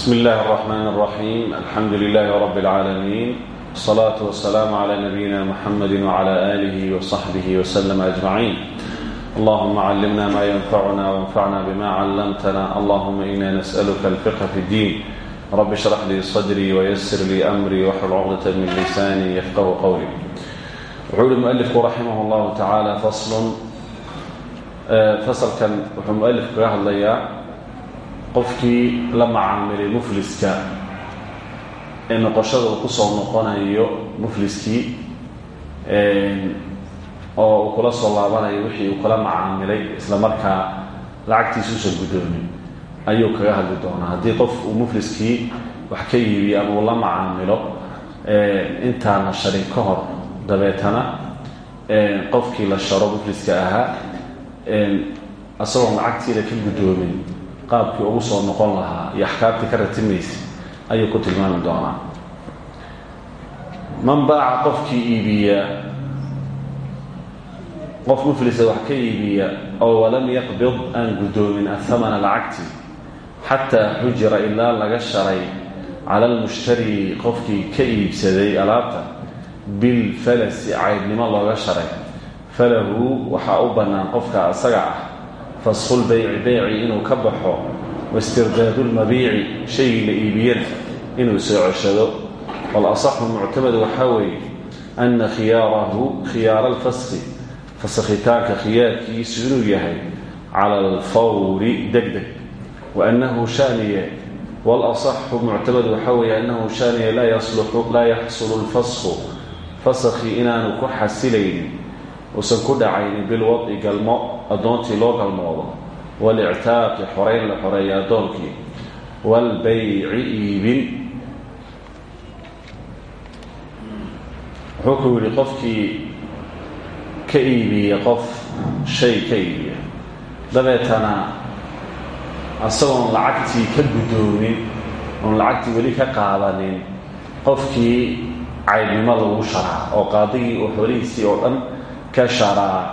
بسم الله الرحمن الرحيم الحمد لله رب العالمين الصلاة والسلام على نبينا محمد وعلى آله وصحبه وسلم أجمعين اللهم علمنا ما ينفعنا وانفعنا بما علمتنا اللهم إنا نسألك الفقه في الدين رب اشرح لي صدري ويسر لي أمري واحلل عقدة من لساني يفقه قولي وحول المؤلف رحمه الله تعالى فصل فصل كان وحول المؤلف كراه الليا qofkii la macaamilay mufliska ee noqoshada uu ku soo noqonayo mufliskii oo uu kula soo laabanayo wixii uu kula macaamilay isla markaa lacagtiisa u soo guddoomin ayuu kaga hadli doonaa. Haddii qof uu mufliskii wax ka yiibiyo ama uu la macaamilo intaana sharin ka hor dabeetana qofkii la sharo mufliska ahaa isagoon lacagtiina ka guddoomin qaabkii ugu soo noqon lahaa iyo axkaabtii ka ratimaysa ayuu ku tilmaami doonaa. Man baaca qofkii iibiya qof muflisa wax ka iibiya oo walam yaqbid aan guddoomin athamana lacagti xataa xujira ilaa laga sharay cala almushtari qofkii ka iibsaday alaabta bilfalasi caybnimo looga sharay falahu waxaa u bannaan qofka isaga ah faskhul bayci beyci inuu ka baxo waistirdaadu lmabiici shaygii la iibiyana inuu soo ceshado. Walasaxu muctamad waxaa weeye ana khiyaarahu khiyaara alfaski fasakhitaanka khiyaarkiisu inuu yahay cala alfawri deg deg waanahu shaniye walasaxu muctamad waxaa weeye annahu shaniye laa yaxsulu lfasku fasakhi inaanu ku xasilaynin uusan ku dhacaynin bilwadci galmo addoontii loo galmoodo walictaaqi xoreyn la xoreeya addoonkii waalbayci iibin. Wuxuu ku yidhi qofkii ka iibiya qof shay ka iibiya dabeetana isagoon lacagtii ka guddoomin oon lacagtii weli ka qaadanin qofkii caybnimo lagu sharaa oo qaadigii oo xoolihiisii oo dhan ka sharaa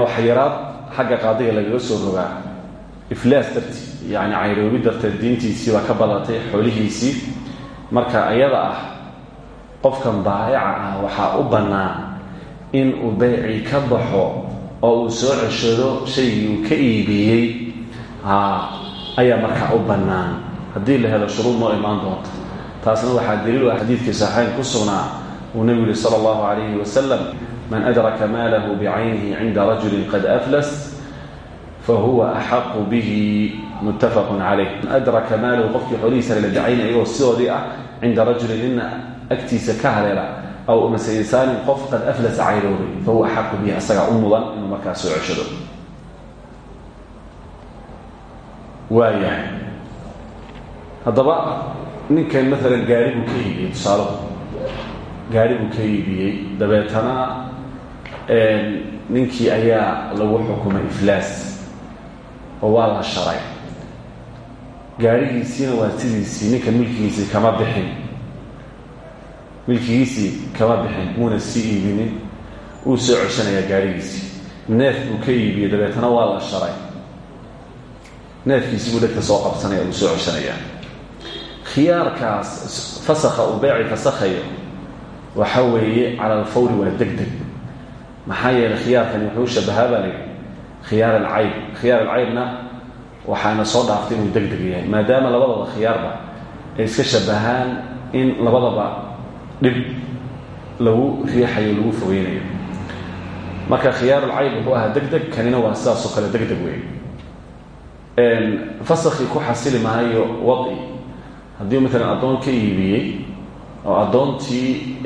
oo xayiraad xagga qaadiga lagaga soo rogaa. Iflaas darti yani cayroobi darteed diintiisii baa ka badatay xoolihiisii. Marka iyada ah qofkan baayica ah waxaa u bannaan in uu beycii ka baxo oo uu soo ceshado shaygii uu ka iibiyey ayaa markaa u bannaan. Haddii la helo shuruud noo imaan doonta taasna waxaa daliil ah xadiidkii saxeyn ku sugnaa uu nebigu yihi sala allahu calayhi wasalam man adraka maalahu bicaynihi cinda rajulin qad aflas fahuwa axaqu bihi muttafaqun calayh man adraka maalahu qofkii xoolihiisa haleela bicayni ayagoo sidoodii ah cinda rajulin nina agtiisa ka haleela aw mase insaanin qof qad aflasa cayroobay fahuwa axaqu bihi asagaa u mudan inuu markaa soo ceshado. Waayahay. Haddaba ninkan maalan gaari buu ka iibiyey tusaalaku gaari buu ka iibiyey. Dabeetana ninkii ayaa lagu xukumay iflaas oo waa la sharay. Gaarigiisiina waa sidiisii ninka milkigiisii kama bixin. Milkigiisii kama bixin muuna sii iibinin. Wuu soo coshanayaa gaarigiisii. Neef buu ka iibiyey dabeetana waa la sharay. Neefkiisii buu dhegta soo qabsanaya uu soo coshanayaa khiyaarkaas fasakha uu beeci fasakhayo waxa weeye cala alfawri waa deg deg maxaa yeelay khiyaarkani wuxuu shabahaa baa layidhi khiyaar alcayb. Khiyaar alcaybna waxaana soo dhaaftay inuu deg yahay maadaama labadaba khiyaarba ay iska shabahaan in labadaba dhib lagu riixayo lagu fogeynayo marka khiyaar alcayb wuxuu ahaa deg kanina waa sidaasoo kale deg deg wey fasakhii ku xasili maayo wadi haddii maalan addoon ka iibiyey oo addoontii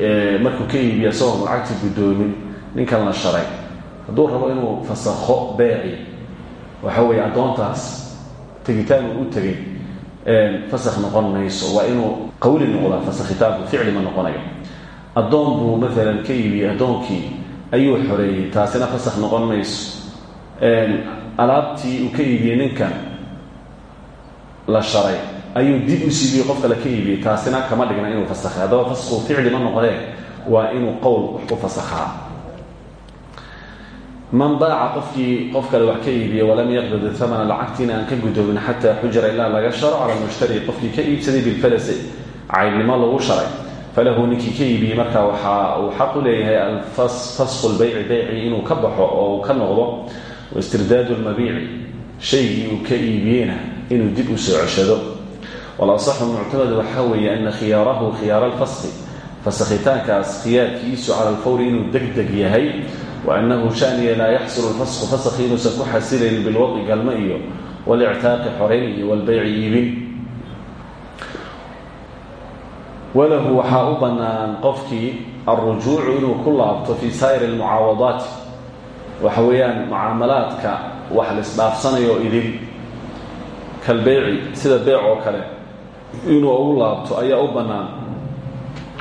markuu ka iibiya isagoon lacagtii guddoomin ninkan la sharay. Hadduu rabo inuu fasakho beeci waxa weeye addoontaas tegitaan u tegay fasakh noqon mayso. Waa inuu qawli noqdaa fasakhitaanku ficli ma noqonayo. Addoon buu maalan ka iibiyey addoonkii ayuu xoreeyey taasina fasakh noqon mayso. Alaabtii uu ka iibiyey ninkan la sharay ayuu dib u siibiyey qofka la ka iibiyey taasina kama dhigna inuu fasakhay haddaba fasku ma noqdee waa inuu qowl wax ku man baaca qofkii qof kale wax ka iibiya walam yaqbid amana lacagtiina aan ka gudoomin xataa xujira ilaa laga sharo cala mushtari qofkii ka iibsaday bilfalasi caynimo lagu sharay falahu ninkii ka iibiyey markaa waxa uu xaq u leeyahay fasqu lbayci beyci inuu ka baxo oo ka noqdo waistirdaadu lmabiici shaygii uu ka iibiyeyna inuu dib u soo ceshado walasaxu muctamad waxaa weeye ana khiyaarahu khiyaara alfasqi. Fasakhitaankaas khiyaarkiisu cala alfawri inuu deg deg yahay wa annahu shaniya laa yaxsulu lfasqu fasakhi inuusan ku xasilayn bilwadi galmo iyo walictaaqi xorayn iyo walbayci iibin. Walahu waxaa u bannaan qofkii alrujuucu inuu ku laabto fii saa'ir almucaawadaati waxa weeyaan mucaamalaadka wax la isdhaafsanayo idin kalbeyci sida beec oo kale inuu ugu laabto ayaa u bannaan.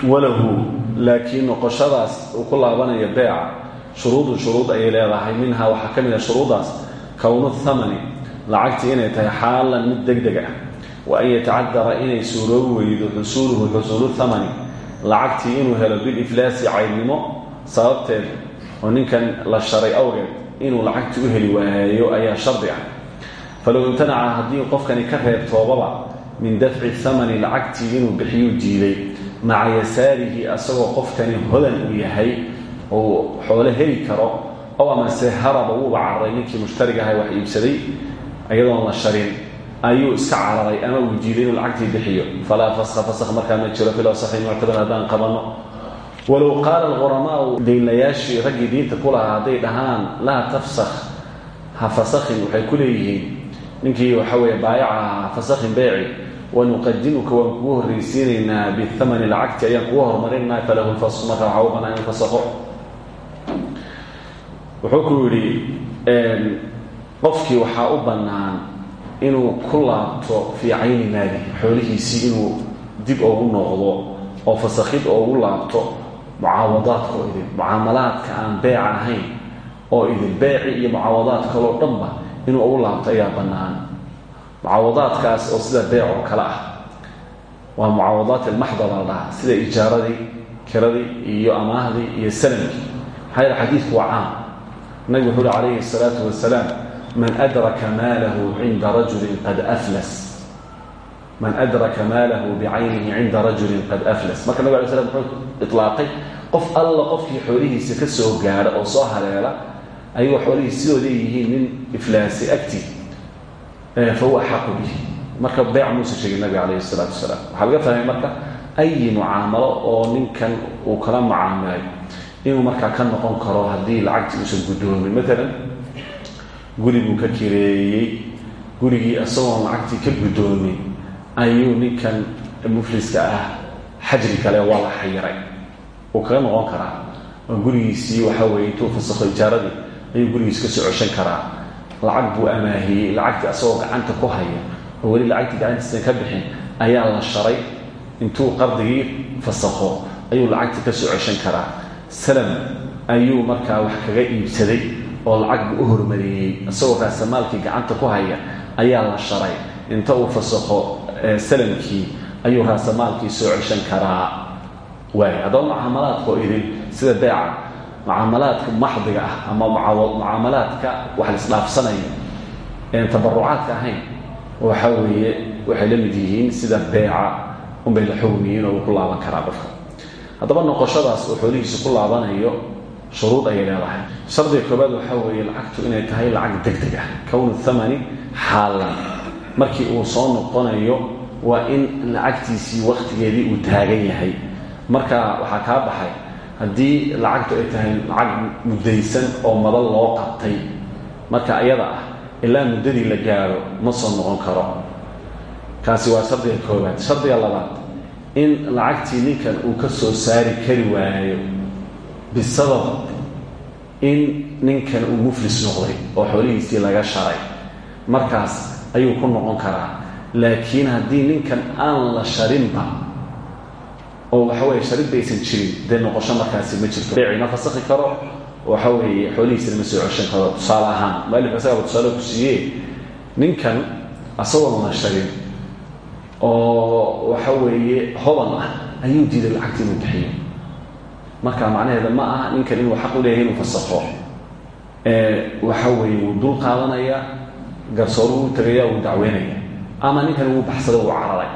Walahu laakiin noqoshadaas uu ku laabanayo beeca shuruudun shuruud ayay leedahay minhaa waxaa ka mid ah shuruuddaas kownu thamani lacagtii inay tahay xaalan mid deg deg ah. Wa an yatacadara inay suuroobi weydo xusuuluhu xusuulu thamani lacagtii inuu helo biliflaasi caynimo sababteed oo ninkan la sharay awgeed inuu lacagtii u heli waayo ayaa shardi ah. Falow imtanaca haddii qofkani ka reebtoobaba min dafci thamani lacagtii inuu bixiyuu diiday maca yasaarihi asagoo qofkani hodan yahay uu xoolo heli karo ow amase haraba wuuba cararay ninkii mushtariga ahay wax iibsaday iyadoon la sharin ayuu iska cararay ama uu diiday inuu lacagtii bixiyo. Falaa faska fask ma jiro fil asaxi muctabar haddaan qabanno. Walow qaala alquramaau daynlayaashii raggii diinta ku lahaa hadday dhahaan laa ha fasakhin waxay ku ninkii waxa weeye baayacaha ha fasakhin beyci wanuqadimuka waan kugu horraysiinaynaa bihamani lacagti ayaan kugu horumarinaa falahu lfasku marka waxaa u wuxuu ku yidhi qofkii waxaa u bannaan inuu ku laabto fii cayni inuu dib ugu noqdo oo fasakhid oogu laabto mucaawadaadka oo idin mucaamalaadka aan beeca oo idin beeci iyo mucaawadaad kaloo dhanba inuu ugu laabto ayaa bannaan. Mucaawadaadkaas oo sida beec oo kale ah waa mucaawadaat ilmaxda la dhahaa sida ijaaradii kiradii iyo amaahdii iyo salamkii maxaa yeele xadiidku waa caam nabigu wuxu uhi calayhi wasalaam man adraka maalahu cinda rajulin qad aflas. Man adraka maalahu bicaynihi cinda rajulin qad aflas. Marka nabig alay slam wuxuu ilaaqay qof alla qofkii xoolihiisa ka soo gaadha oo soo haleela ayagoo xoolihiis sidoo leeyihiin nin iflaasay agtii fahuwa axaqu bihi. Marka beec muusa sheegay nabiga calayhi الsalaatu wasalaam. Waxaa laga fahmay marka ayi mucaamalo oo ninkan uu kala mucaamilay inuu markaa ka noqon karo haddii lacagtii uusan guddoomin. Maalan guri ka kireeyey gurigii isagoon lacagtii ka guddoomin ayuu ninkan mufliska ah xajri kale waa la xayiray. Uu kaga noqon karaa. Oo gurigiisii waxa weeye intuu fasakho ijaaradii ayuu gurigiis ka soo ceshan karaa. Lacag buu amaahiyey lacagtii asagoo gacanta ku haya oo weli lacagtii gacantiisan ka bixin ayaa la sharay intuu qardigii fasakho ayuu lacagtii ka soo ceshan karaa. Salam ayuu markaa wax kaga iibsaday oo lacag buu u hormariyey. Isagoo raasamaalkii gacanta ku haya ayaa la sharay. Inta uu fasakho salamkii ayuu raasamaalkii soo ceshan karaa. Waay haddaba mucaamalaadka oo idin sida beeca mucaamalaadka maxdiga ah ama mucaamalaadka wax laisdhaafsanayo een tabarucaadka ahayn waxa weeye waxay la mid yihiin sida beeca unbay la xugmiyiin oo uu ku laaban karaa qofka. Haddaba noqoshadaas oo xoolihiisa ku laabanayo shuruud ayay leedahay. Shardiga koobaad waxaa weeye lacagtu inay tahay lacag deg deg ah kownu thamani xaalan. Markii uu soo noqonayo waa in lacagtiisii waktigeedii uu taagan yahay. Marka waxaa kaa baxay haddii lacagtu ay tahay lacag muddaysan oo madal loo qabtay marka ayada ah ilaa muddadii la gaaro ma soo noqon karo. Kaasi waa shardiga koobaad shardiga labaad in lacagtii ninkan uu ka soo saari kari waayo bisabab in ninkan uu muflis noqday oo xoolihiisii laga sharay. Markaas ayuu ku noqon karaa. Laakiin haddii ninkan aan la sharinba oo waxa weeye sharid baysan jirin dee noqosho markaasi ma jirto. Beeci ma fasakhi karo waxa weeye xoolihiisina ma soo ceshan karo. Tusaale ahaan maalif isagaba tusaale ku siiyee ninkan asagoon la sharin oo waxa weeye hodan ah ayuu diiday lacagtii inuu bixiyo. Marka macnaheeda ma aha ninkan inuu xaq u leeyahay inuu fasakho waxa weeye wuu dul qaadanayaa garsooruhu u tegaya wuu dacweynaya. Ama ninkan wuu baxsaday wuu cararay.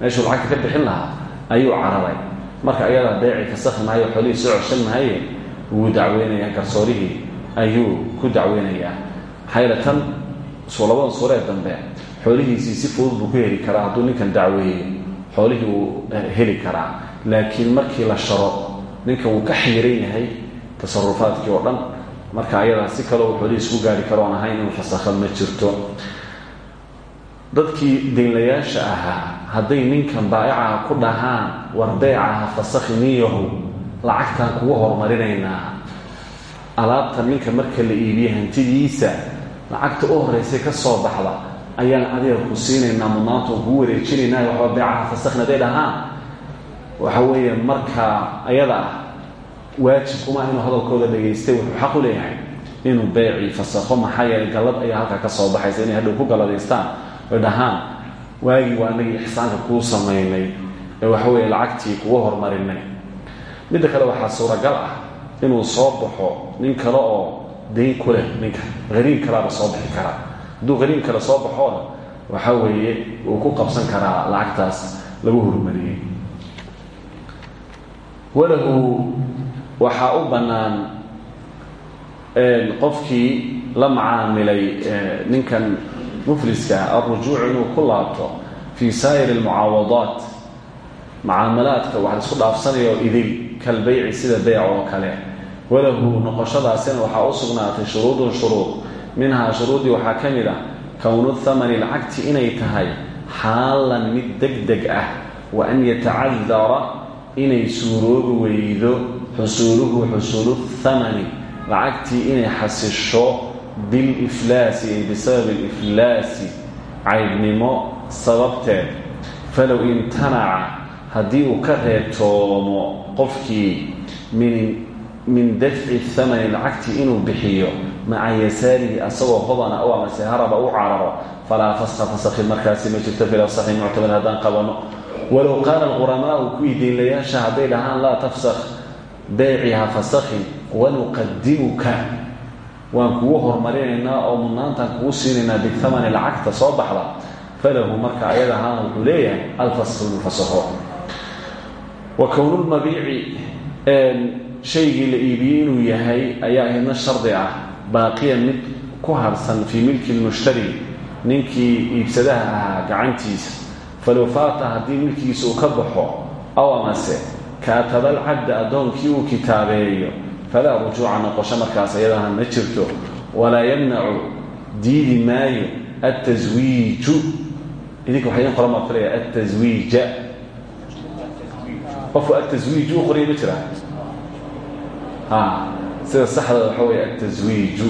Meeshuu lacagta ka bixin lahaa ayuu cararay. Marka ayadaa beeci fasakhi maayo xoolihii soo coshan mahaye wuu dacweynayaa garsoorihii ayuu ku dacweynayaa maxaa yeele tan soo labadan suuree dambe xoolihiisii si fudud buu ku heli karaa hadduu ninkan dacweeyo xoolihii wuu heli karaa. Laakiin markii la sharo ninkan wuu ka xiiran yahay tasarufaadkii oo dhan. Marka ayadaa si kale uu xoolihii isku gaari karo oon ahayn inuu fasakho ma jirto. Dadkii daynlayaasha ahaa hadday ninkan baa'icaha ku dhahaan war beecaha fasakhi niyahu lacagtaan kugu horumarinaynaa. Alaabtan ninka marka la iibiye hantidiisa lacagta u horeysay ka soo baxda ayaan adiga ku siinaynaa mudnaantoon kugu wareejinaynaa waxba beecaha fasakhna hadday dhahaan. Waxa weeye markaa ayada ah waajib kuma inuu hadalkooda dhagaystay wuxuu xaq u leeyahay inuu beecii fasakho maxaa yeelay gallad ayaa halkaa ka soo baxaysa inay hadhow ku galladaystaan oy dhahaan waagii waa anagii ixsaanka kuu samaynay ee waxa weeye lacagtii kugu horumarinay midda kale waxaa suuragal ah inuu soo baxo nin kale oo dayn ku leh ninka hariim kalaaba soo bixi karaa. Hadduu hariim kale soo baxoona waxa weeye uu ku qabsan karaa lacagtaas lagu horumariyey walahu waxaa u bannaan qofkii la macaamilay ninkan mufliska alrujuuc inuu ku laabto fii saa'ir almucaawadaat mucaamalaadka wax la isku dhaafsanaya oo idil kalbayci sida beyc oo kale. Walahu noqoshadaasina waxaa u sugnaatay shuruudun shuruud. Minhaa shuruuddii waxaa ka mid ah kownu thamani lacagti inay tahay xaalan mid deg deg ah wa an yatacadara inay suuroobi weydo xusuuluhu xusuulu thamani lacagtii inay xasisho biliflaasi ay bisababi aliflaasi caybnimo sababteed falow imtanaca haddii uu ka reebtoomo qofkii min min dafci thamani lacagtii inuu bixiyo maca yasaarihi asagoo hodana o amase haraba u cararo falaa faska fasakhi markaasi ma jirto filasaxi muctamad haddaan qabano walow qaala alquramaau kuwii diinlayaasha hadday dhahaan laa tafsakh beeciha fasakhin wanuqadimuka waan kugu horumarinaynaa oo mudnaantaan kugu siinaynaa bithamani lacagta soo baxda falahu marka ayada ahaana wuxuu leeyahay alfasku inuu fasaho wa kownulmabiici shaygii la iibiyey inuu yahay ayaa ahaydna shardi ah. Baaqiyan mid ku harsan fii milki lmushtari ninkii iibsadaha ahaa gacantiisa. Falow faata haddii milkigiisa uu ka baxo aw amase kaatabaalcabda addoonkii uu kitaabeeyo falaa rujuuca noqosho markaas ayadaha ma jirto. Walaa yamnacu diidi maayo altaswiiju idinka waxa idin qoran baa filaya altaswiija qofku altaswiiju u qoraya ma jiraa sida saxda waxa wey altaswiiju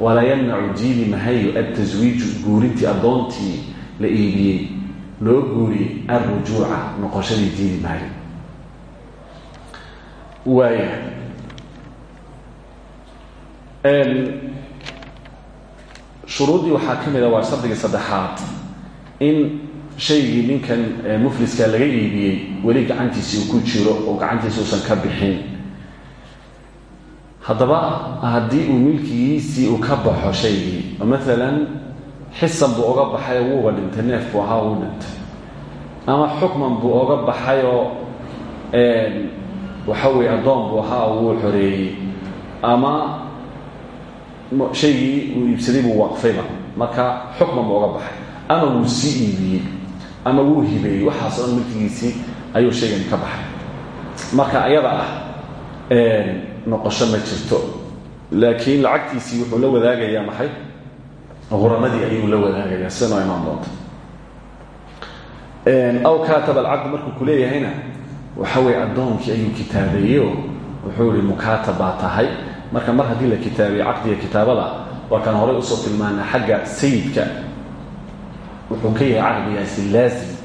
walaa yamnacu diidi mahayo altaswiiju guurintii addoontii la iibiyey loo guuriyey alrujuuca shuruuddii waxaa ka mid a waa shardigii saddexaad. In shaygii ninkan mufliska laga iibiyey weli gacantiisii uu ku jiro oo gacantiisi uusan ka bixin. Haddaba haddii uu milkigiisii uu ka baxo shaygii oo maalan xisan buu oga baxay oo wuuba dhintay neef buu ahaa wuu dhintay. Ama xukman buu oga baxayoo waxa weye addoon buu ahaa oo wuu xoreeyey. Ama shaygii uu iibsaday buu waqfayba marka xukman buu oga baxay. Ama wuu sii iibiyey ama wuu hibeeyey. Waxaas o dhan milkigiisii ayuu shaygani ka baxay. Marka ayada ah noqosho ma jirto. Laakiin lacagtiisii wuxuu la wadaagayaa maxay? Huramadii ayuu la wadaagayaa. Sida noo imaan doonta aw kaataba alcabdu markuu ku leeyahayna waxa weye addoonkii ayuu kitaabeeyeoo wuxuu ihi mukaatab baa tahay marka mar haddii la kitaabiye caqdiga kitaabada waa kaan horey u soo tilmaana xagga sayidka. Wuxuu ka yahay caqdigaasi laazim.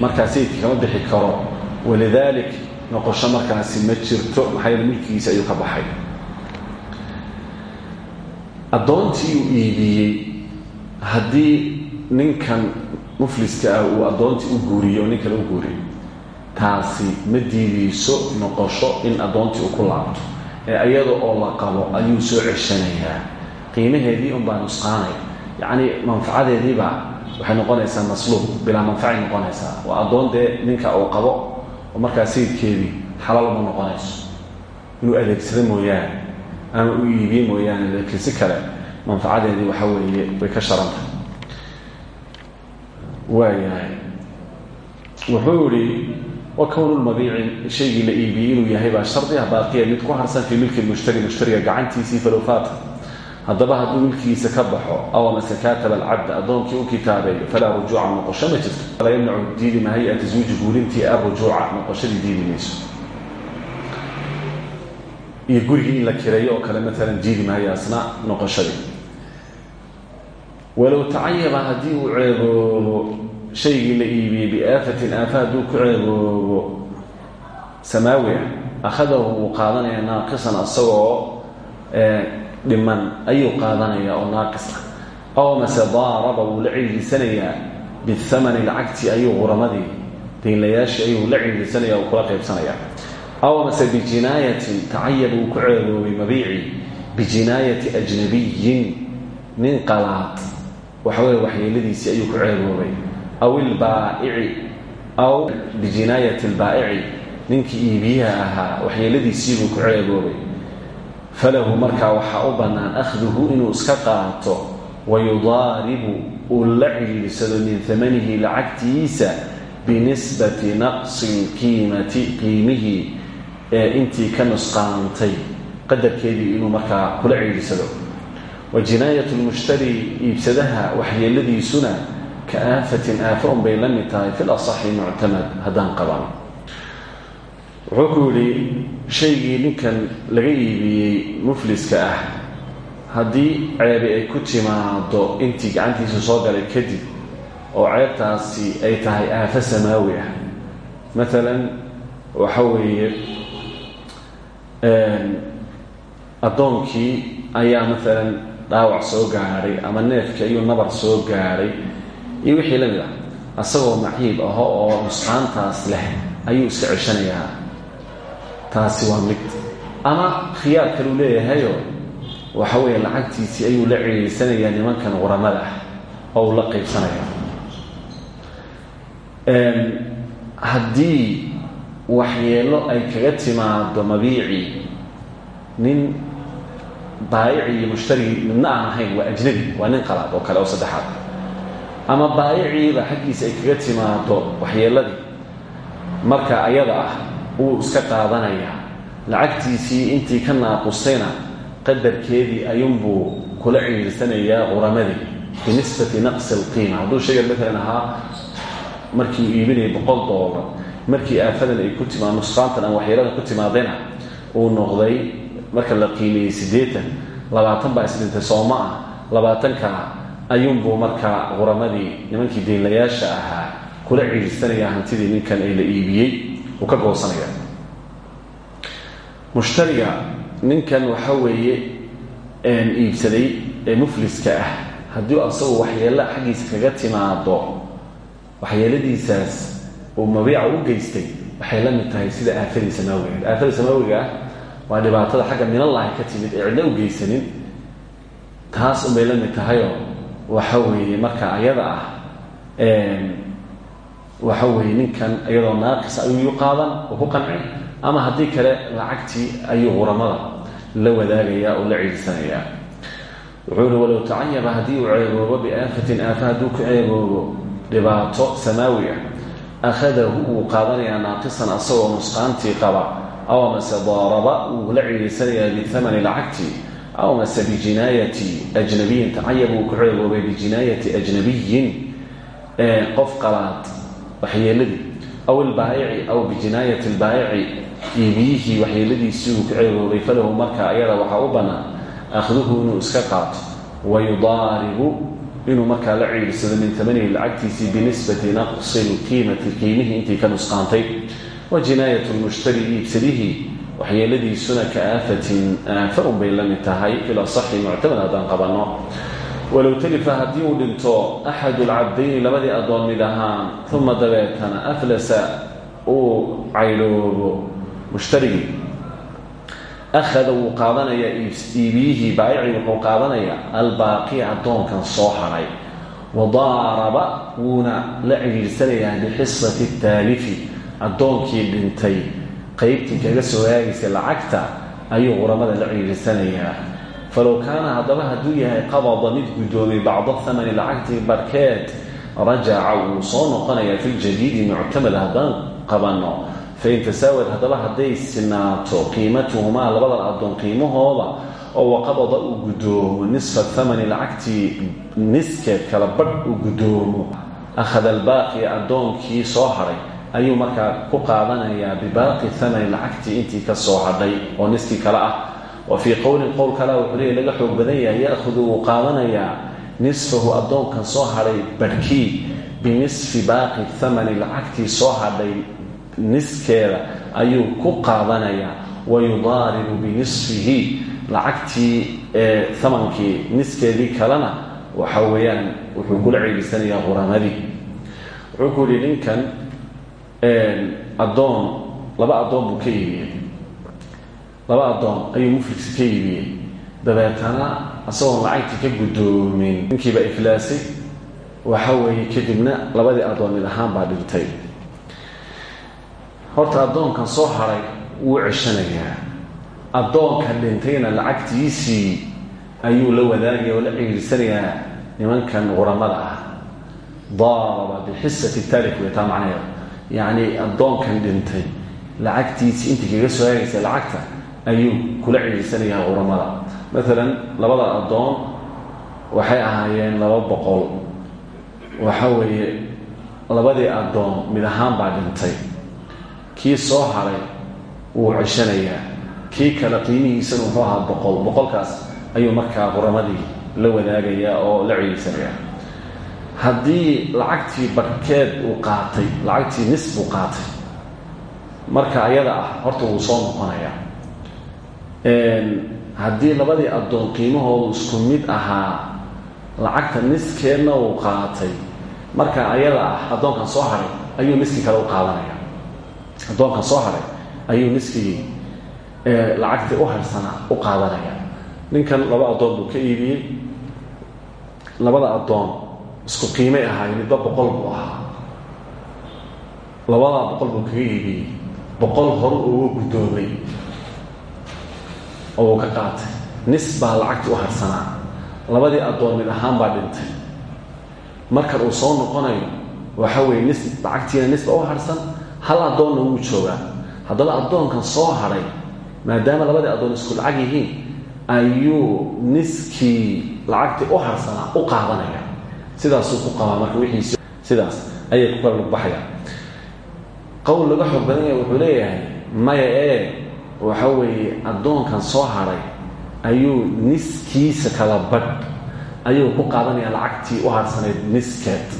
Markaa sayidka kama bixi karo walidalik noqosho markaasi ma jirto maxaa yeele milkigiisa ayuu ka baxay. Addoontii uu iibiyey haddii ninkan mufliska ah uu addoontii u guuriyo oo nin kale u guuriyo taasi ma diideyso noqosho in addoontii uu ku laabto iyada oo la qabo ayuu soo ceshanayaa. Qiimaheedii unbaa nusqaanay yacni manfacadeediiba waxay noqonaysaa masluub bilaa manfacay noqonaysaa. Waa addoon dee ninka uu qabo oo markaa sayidkeedii xalaal uma noqonayso. Inuu adeegsado mooyaane ama u iibiye mooyaane laakiin si kale manfacadeedii waxa weeye way ka sharantahay waayahay. Wuxuu yihi wa kownulmabiici shaygii la iibiyey inuu yahay baa shardi ah baaqiya mid ku harsan fii milki mushtari mushtariga gacantiisii falow faata haddaba hadduu milkigiisa ka baxo aw amase kaataba alcabd addoonkii u kitaabeeyo falaa rujuuca noqosho ma jirto. Falaa yamnacu diidi mahaya taswiiji guulintii arujuuca noqoshadii diidi mayso iyo gurigii in la kireeyo oo kale maalan diidi mahaya asna noqoshadii. Walow tacayaba haddii uu shaygii la iibiyey biaafatin aafa hadduu ku ceeboobo samaawi ah akhadahu wuu qaadanaya naaqisan asagoo dhiman ayuu qaadanaya oo naaqis ah. Aw mase daaraba wuu la ciliisanayaa bihamani lacagti ayuu quramadii daynlayaashii ayuu la ciliisanaya oo kula qaybsanaya. Aw mase bijinaayatin tacayab uu ku ceeboobay mabiici bijinaayati ajnabiyin nin qalaad. Waxaweye waxyeeladiisii ayuu ku ceeboobay aw ilbaa'ici aw bijinaayati albaa'ici ninkii iibiyaha ahaa waxyeeladiisiibuu ku ceeboobay. Falahu markaa waxaa u bannaan akhduhu inuu iska qaato wayudaaribu uu la ciliirsado min amanihi lacagtiisa binisbati naqsi lqiimati qiimihii ee intii ka nusqaantay qadarkeedii inuu markaa kula ciliirsado wa jinaayat lmushtari iibsadaha waxyeeladiisuna ka aafatin aafa un bay la mid tahay fi lasaxi muctamad haddaan qabano wuxuu ku yidhi shaygii ninkan laga iibiyey mufliska ah haddii ceebi ay ku timaado intii gacantiisu soo galay kadib oo ceebtaasi ay tahay aafo samaawi ah. Maalan waxa weeye addoonkii ayaa maalan dhaawac soo gaadhay ama neefki ayuu nabar soo gaadhay iyo wixii la mid ah asagoo maciib aho oo nusqaantaas leh ayuu iska ceshanayaa. Taasi waa mid. Ama khiyaar kaluu leeyahayo waxa weeye lacagtiisii ayuu la ciliirsanayaa nimankan quramada ah oo uu la qaybsanaya haddii waxyeelo ay kaga timaado mabiici nin baayici iyo mushtarigii midna aan ahayn waa ajnabi waa nin qalaad oo kale oo saddexaad ama baayiciiba xaggiisa ay kaga timaado waxyeeladii marka ayada ah wuu iska qaadanayaa lacagtiisii intii ka naaqustayna qadarkeedii ayuunbuu kula ciliirsanayaa quramadii. Binisbati naqsi alqiima. Hadduu shayga maalan ahaa markii uu iibinayay boqol doolar markii aafadan ay ku timaad nusqaantan ama waxyeelada ku timaadayna uu noqday marka la qiimeeyey siddeetan labaatan baa isdhintay sooma ah labaatanka ayuunbuu markaa quramadii nimankii deynlayaasha ahaa kula ciliirsanayaa hantidii ninkan ee la iibiyey uu ka goosanaya. Mushtariga ninkan waxa weeye iibsaday ee mufliska ah. Haddii asagu waxyeelo xaggiisa kaga timaado waxyeeladiisaas uu mabiica u geystay waxay la mid tahay sida aafadii samaawiga. Aafada samaawiga waa dhibaatada xagga minallahi ka timid ee cidna u geysanin taas unbay la mid tahayoo waxa weeye marka ayada ah waxa weeye ninkan iyadoo naaqisa ayuu qaadan oo ku qancin ama haddii kale lacagtii ayuu quramada la wadaagayaa oo la ciidsanayaa. Wuxuu ihi walow tacayaba haddii uu ceeboobo biaafatin aafa hadduu ku ceeboobo dhibaato samaawi ah akhadahu wuu qaadanayaa naaqisan asagoo nusqaantii qaba aw amase daaraba wuu la ciidsanayaa bihamani lacagtii aw mase bijinaayati ajnabiyin tacayab uu ku ceeboobay bijinaayati ajnabiyin qof qalaad waxyeeladii aw ilbaayici aw bijinaayati lbaayici iibiyihii waxyeeladiisii uu ku ceeboobay falahu marka ayada waxaa u bannaan akhduhu inuu iska qaato wayudaaribu inuu markaa la ciirsado min amanihi lacagtiisii binisbati naqsi waxyeeladiisuna ka aafatin aafa un bay la tahay fil asaxi muctamad haddaan qabanno walow talifa haddii uu dhinto axadu lcabdayni labadii addoon mid ahaan uma dabeetana aflasa uu cayloobo mushtarigii akhada wuu qaadanayaa iibiyihii baayicii wuxuu qaadanayaa albaaqiya addoonkan soo hadhay wadaaraba wuuna la cidhiirsanayaa bixisati taalifi addoonkii dhintay qaybtii kaga soo waagaysa lacagta ayuu quramada la cidhiirsanayaa falow kaana haddaba hadduu yahay qabada mid guddoomay bacda thamani lacagtii barkeed rajaca wuu soo noqonayaa fi ljadiidi muctamada haddaan qabanno fain tasaawad haddaba hadday sinaato qiimatuhumaa labadan addoon qiimahooda oo waqabada uu guddoomo nisfa thamani lacagtii niskeed kala badh uu guddoomo. Akhada albaaqiya addoonkii soo hadhay ayuu markaa ku qaadanayaa bibaaqi thamani lacagtii intii ka soo hadhay oo niskii kale ah. Wa fii qowlin qowl kalea wuxuu leeya laga xoog badan yahay ya'hudu wuu qaadanayaa nisfahu addoonkan soo hadhay badhkii binisfi baaqi thamani lacagtii soo hadhay niskeeda ayuu ku qaadanayaa. Wayudaaribu binisfihi lacagtii ee thamankii niskeedii kalena waxa weeyaan wuxuu kula ceegisanayaa quramadii wuxuu ku yihi ninkan addoon laba addoon buu ka iibiyey laba addoon ayuu mufliksi ka iibiyey dabeetana isagoon lacagtii ka guddoomin ninkiiba iflaasay waxa weeye kadibna labadii addoon mid ahaan baa dhintay horta addoonkan soo haray wuu ceshanayaa. Addoonkan dhintayna lacagtiisii ayuu la wadaagaya oo la cihiirsanayaa nimankan quramada ah. Daaraba bixisati taalif wey taa macnaheeda yacni addoonkan dhintay lacagtiisii intii kaga soo hagaysa lacagta ayuu kula cihiirsanayaa quramada maalan labada addoon waxay ahaayeen laba boqol. Waxa weeye labadii addoon mid ahaan baa dhintay. Kii soo haray wuu ceshanayaa. Kii kale qiimihiisana wuxuu ahaa boqol. Boqolkaas ayuu markaa quramadii la wadaagayaa oo la cihiirsanayaa haddii lacagtii barkeed uu qaatay lacagtii nis buu qaatay marka ayada ah horta wuu soo noqonayaa. Haddii labadii addoon qiimahoodu isku mid ahaa lacagta niskeedna uu qaatay marka ayada ah addoonkan soo haray ayuu niskii kale u qaadanaya addoonkan soo haray ayuu niskigii lacagtii u harsanaa u qaadanaya ninkan laba addoon buu ka iibiyey. Labada addoon isku qiimay ahaay midba boqol buu ahaa. Labadaa boqol buu kaga iibiyey boqol horu ugu guddoomay oo ka qaatay. Nis baa lacagtii u harsanaa. Labadii addoon mid ahaan baa dhintay. Markan uu soo noqonayo waxa weeye nis lacagtiina nis baa u harsan. Hal addoonna wuu joogaa. Haddaba addoonkan soo hadhay maadaama labadii addoon isku lacag yihiin ayuu niskii lacagtii u harsanaa u qaadanaya sidaasuu ku qabaa marka sidaas ayay ku kala lugbaxayaan qowl laga xoog badan wuxuu leeyahay maya ee waxa weeye addoonkan soo hadhay ayuu niskiisa kala badh ayuu ku qaadanaya lacagtii u harsanayd niskeed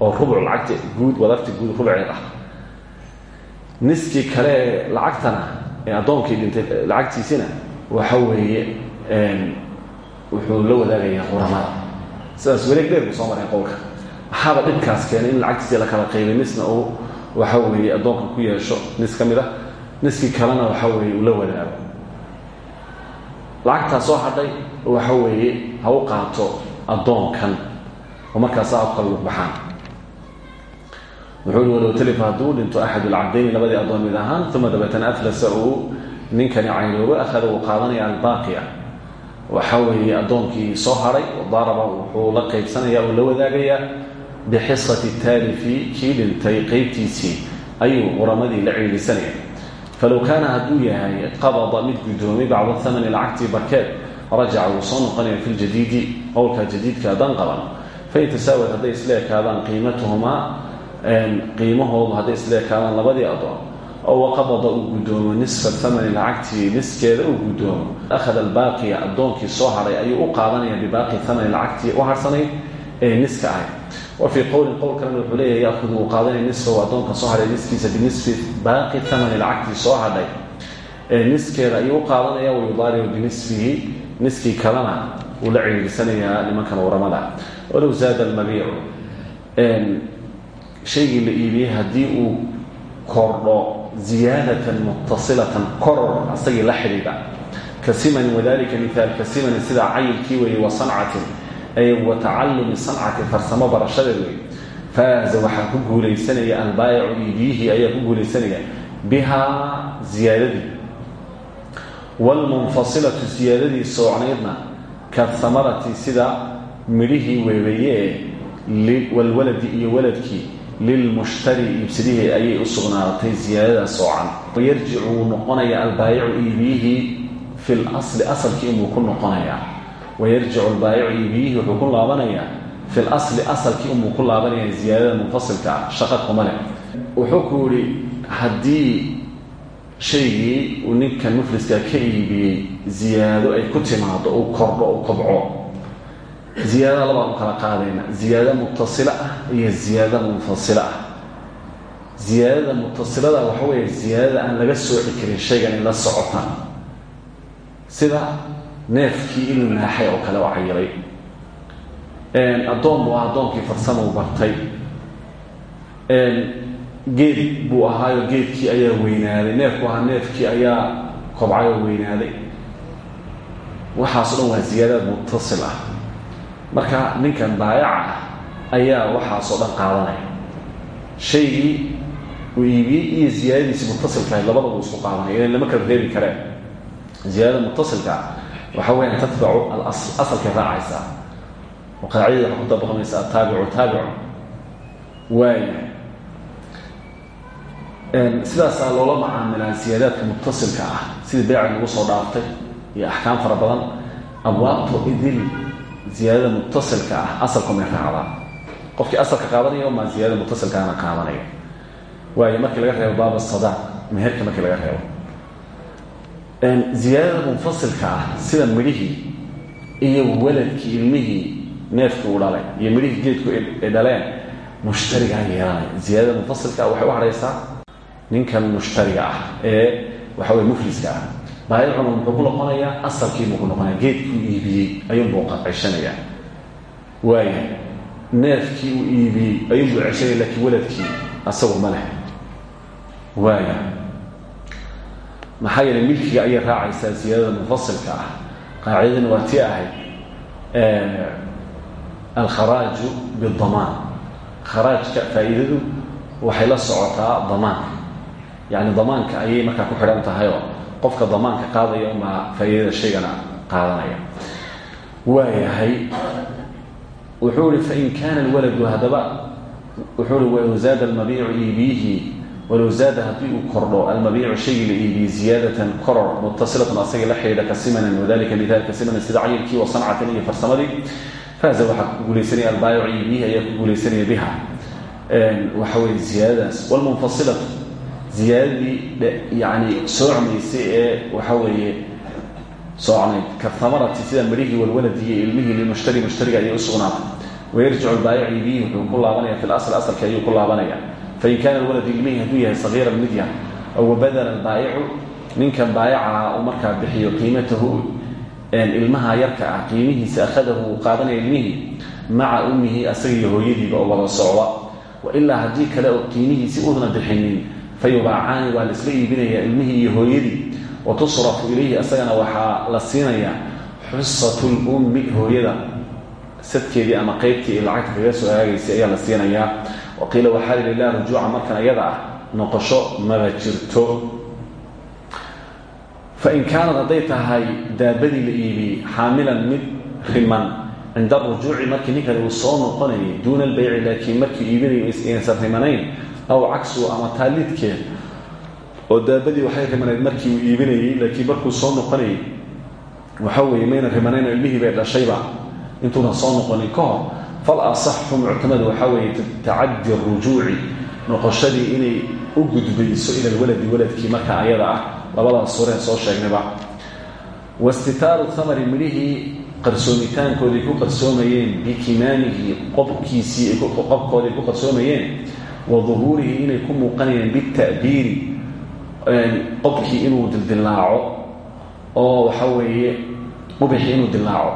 oo rubuc lacagta guud wadarti guud rubceed ah. Niskii kale ee lacagtana ee addoonkii dhintay lacagtiisina waxa weeye wuxuu la wadaagayaa quramada sidaas wareeg dheer soo maray qowlka. Waxaaba dhibkaas keenay in lacagtiisii la kala qaybay nisna uu waxa weeye addoonkan ku yeesho. Nis ka mid a niskii kalena waxa weeye uu la wadaago lacagtaa soo hadhay waxa weeye ha u qaato addoonkan. Oo markaasaa u kala lugbaxaan wuxuu i walow talifa hadduu dhinto axad alcabdayni labadii addoon mid ahaan uma dabeetana aflasa uu ninkani caynoobo akhada uu qaadanaya albaaqiya waxa weeye addoonkii soo hadhay daaraba wuxuu la qaybsanaya uu la wadaagayaa bixisati taalifi kii dhintay qeybtiisii ayuu quramadii la ciilisanaya falow kaana hadduu yahay qabada mid guddoomay bacda thamani lacagtii barkeed rajaca wuu soo noqonaya fi ljadiidi qowlka jadiidka haddaan qaban. Fain tasaawad hadday isla ekaadaan qiimatuhumaa qiimahoodu hadday isla ekaadaan labadii addoon oo waqabada uu guddoomo nisfa thamani lacagtii niskeeda uu guddoomo akhada albaaqiya addoonkii soo hadhay ayuu u qaadanaya bibaaqi thamani lacagtii u harsanayd ee niska ahayd wa fii qowlin qowl kalena wuxuu leeyahay yaakudu uu qaadanaya nisfahu addoonkan soo hadhay niskiisa binisfi baaqi thamani lacagtii soo hadhay ee niskeeda ayuu u qaadanaya wayudaaribu binisfihi niskii kalena wuu la ciriirsanayaa nimankan waramada. Walow zaada almabiicu shaygii la iibiyey haddii uu kordho ziyaadatan mutasilatan koror asagii la xidhiidha ka simanin wadalika miaal ka simanin sida cayilkii weeye wa sancatin ay wa tacallumi sancatin farsamo barashadeed wey faaza waxaa ku guulaysanaya albaayicu iibiyihii ayaa ku guulaysanaya bihaa ziyaadadii waalmunfasilatu ziyaadadii soocnaydna kahamarati sida midhihii weeweeye walwaladi iyo waladkii lilmushtari iibsadihii ayay u sugnaatay ziyaadada soocan wayarjicu wuu noqonaya albaayicu iibiyihii fi lasli asalkii inbuu ku noqonayaa wayarjicu albaayicu iibiyihii wuxuu ku laabanayaa fi lasli asalkii inbuu ku laabanaya ziyaadada munfasilka ah shaqa kuma leh wuxuu ku yihi haddii shaygii uu ninkan mufliska ka iibiyey ziyaado ay ku timaado uu kordho kobco ziyaadada labaan u kala qaadayna. Ziyaado mutasila ah iyo ziyaado munfasila ah. Ziyaadada mutasilada waxa weeye ziyaadada aan laga sooci karin shaygan in la socota. Sida neefkii inuu naaxay oo kale oo cayilay addoon buu ah addoonkii farsamau bartay. Geed buu ahaayo geedkii ayaa weynaaday. Neefku ahaa neefkii ayaa kobcay weynaaday. Waxaaso dhan waa ziyaadaad mutasil ah marka ninkan baayaca ah ayaa waxaasoo dhan qaadanaya shaygii uu iibiyey iyo ziyaadadiisii mutasilkahay labadaba isku qaadanaya lama kala reebi kareen ziyaadada mutasilka waxa weyaan tatbacu asalkay raacaysaa oo qaacidada waxaa ku dabaqmaysa ataabicu taabicu. Waaya sidaasaa loola macaamilaa siyaadaadka mutasilka ah sidii beeca nagu soo dhaaftay iyo axkaam fara badan abwaabto idil ziyaadada mutasilka ah asalkumay raacdaa qofkii asalka qaadanaya maa ziyaadada mutasilkaana qaadanaya waayo markii laga reebo baab sadaq meherka markii laga reebo. Ziyaadada munfasilka ah sida midhihii iyo waladkii ilmihii neefkii u dhalay iyo midhihii geedku ay dhaleen mushtarigaa yeelanaya ziyaadada munfasilka waxay u ninkan mushtariga ah ee waxa wey mufliska ah baayicuna muxuu ku noqonayaa asalkiibuu ku noqonaya geedkii uu iibiyey ayuunbuu waaya neefkii uu iibiyey ayuunbuu ceshanaya laakiin waladkii asagu ma leh. Waaya maxaa yeelay milkiga ayay raacaysaa ziyaadada munfasilka ah. Qaacidadina waa tii ahayd alkharaaju bidamaan kharaajka faa'iidadu waxay la socotaa damaanka yacni damaanka ayay markaa ku xidhan tahay oo qofka damaanka qaadaya umaa faa'iidada shaygana qaadanaya. Waayahay wuxuu ihi fain kaana alwaladu haddaba wuxuu ihi walow zaada almabiicu iibiyihii walow zaada uu kordho almabiicu shaygii la iibiyey ziyaadatan koror mutasilatan asagii la xidhiidha ka wadalika mihaal ka simanan sida cayilkii wa sancatin iyo farsamadii faaza waxaa ku guulaysanaya albaayicu iibiyihii ayaa ku guulaysanaya biha. Waxa weye ziyaadadaas walmunfasilatu ziyaadadii yani soocmaysay ee waxa weeye soocnayd. Ka hamarati sida midhihii walwaladi iyo ilmihii limushtari mushtariga ayay u sugnaatay. Wayarjicu albaayicu iibiyihii wuxuu ku laabanaya fi lasl asalki ayuu ku laabanaya. Fain kaana alwaladu ilmihii hadduu yahay sagiiran mid yahay aw badala albaayicu ninkan baayacaha uu markaa bixiyo qiimatahu ilmaha yarka ah qiimihiisa akhadahu uu qaadanaya ilmihii maca ummihi asaga iyo hooyadiiba oo wada socda wailaa haddii kale qiimihiisi uuna bixinin fayubaacaani waa la isla iibinayaa ilmihii iyo hooyadii wa tusrafu ilayhi asagana waxaa la siinayaa xusatu lummi hooyada. Sadkeedii ama qeybtii ee lacagta kaga soo aagaysay ayaa la siinayaa. Wa qiila waxaa lihi laa rujuuca markan ayada ah noqosho maba jirto. Fain kaanad hadday tahay daabadii la iibiyey xaamilan mid riman cinda arujuuci markii ninkani uu soo noqonayay duuna albayci laakiin markii iibinayo aysan rimanayn aw cagsu ama taalidkeed oo daabadii waxay rimanayd markii uu iibinayey laakiin markuu soo noqonayay waxa weeye mayna rimanayn oo ilmihii bay dhashayba. Intuuna soo noqonin ka hor fal asaxu muctamadu waxaa weeye tacadi rujuuci noqoshadii inay u gudbayso ila lwaladi waladkii marka ayada ah. Labadaas sureen soo sheegnayba wastitaaru thamari midhihii qarsoomitaankoodii ku qarsoomayeen bikimaanihi qobkiisii qobkoodii ku qarsoomayeen wa duhuurihi inay ku muuqanayeen bita'biiri qobkii inuu dildillaaco oo waxa weeye ubixii inuu dillaaco.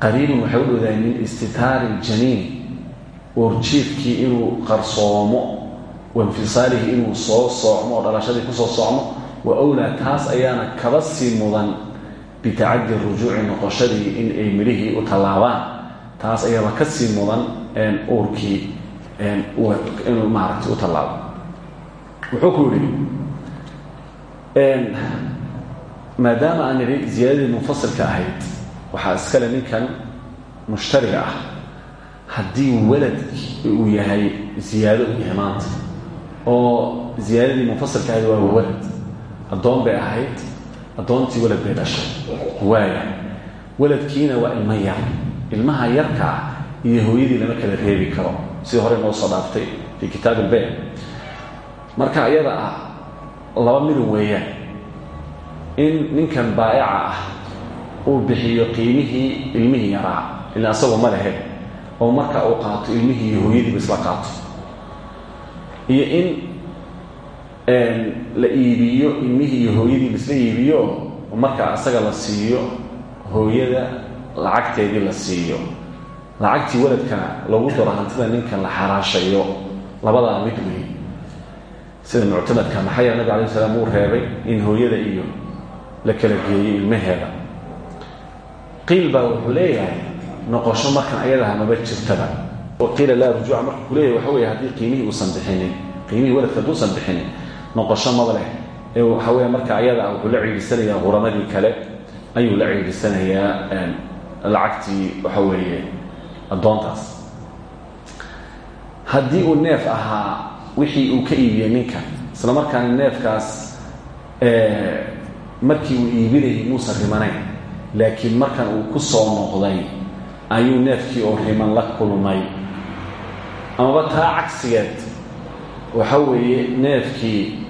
Qariibun waxay u dhowdahay min istitaari ljaniin warjiifkii inuu qarsoomo wainfisaalihi inuu soo soocmo oo dhalashadii ku soo socmo wa wlaa taas ayaana kaba sii mudan bitacadi rujuuci noqoshadii in ay u tallaabaan. Taas ayaba ka sii mudan uurkii inuu maaragtay u tallaabo wuxuu ku yidhi maadaama aan idhi ziyaadadii munfasilka ahayd waxaa iskale ninkan mushtariga ah. Haddii walad uu yahay ziyaado u yahay maanta oo ziyaadadii munfasilka ahayd waa walad addoon bay ahayd addoontii walad bay dhashay. Waaya waladkiina waa ilmo yar. Ilmaha yarka ah iyo hooyadii lama kala reebi karo. Sidii hore noo soo dhaaftay fii kitaab ilbeyc marka iyada ah laba midun weeyaan. In ninkan baa'ica ah uu bixiyo qiimihii ilmihii yaraa ila asagoo ma lehe oo marka uu qaato ilmihii iyo hooyadiiba isla qaato. Iyo in la iibiyo ilmihii iyo hooyadiiba isla iibiyo marka asaga la siiyo hooyada lacagteedii la siiyo lacagtii waladkana lagu daro hantida ninkan la xaraashayo labadaa mid wey sida muctamadka maxaa yeele nabig alay slam uu reebay in hooyada iyo la kala geeyey ilmaheeda? Qiil baa wuxuu noqosho markan ayadaha maba jirtaba. Qiila laa rujuuca marka ku leeyahay waxa wey haddii qiimihii uusan bixinin qiimihii waladka hadduusan bixinin noqosho maba leh. Ee waxa wey marka ayada wuxuu la ciidisanayaa quramadii kale ayuu la ciidisanayaa lacagtii waxa weeye addoontaas haddii uu neef ahaa wixii uu ka iibiyey ninka isla markaana neefkaas markii uu iibinayay muusan rimanayn laakiin markan uu ku soo noqday ayuu neefkii oo riman la kulmay. Amaba taa cagsigeed waxa weeye neefkii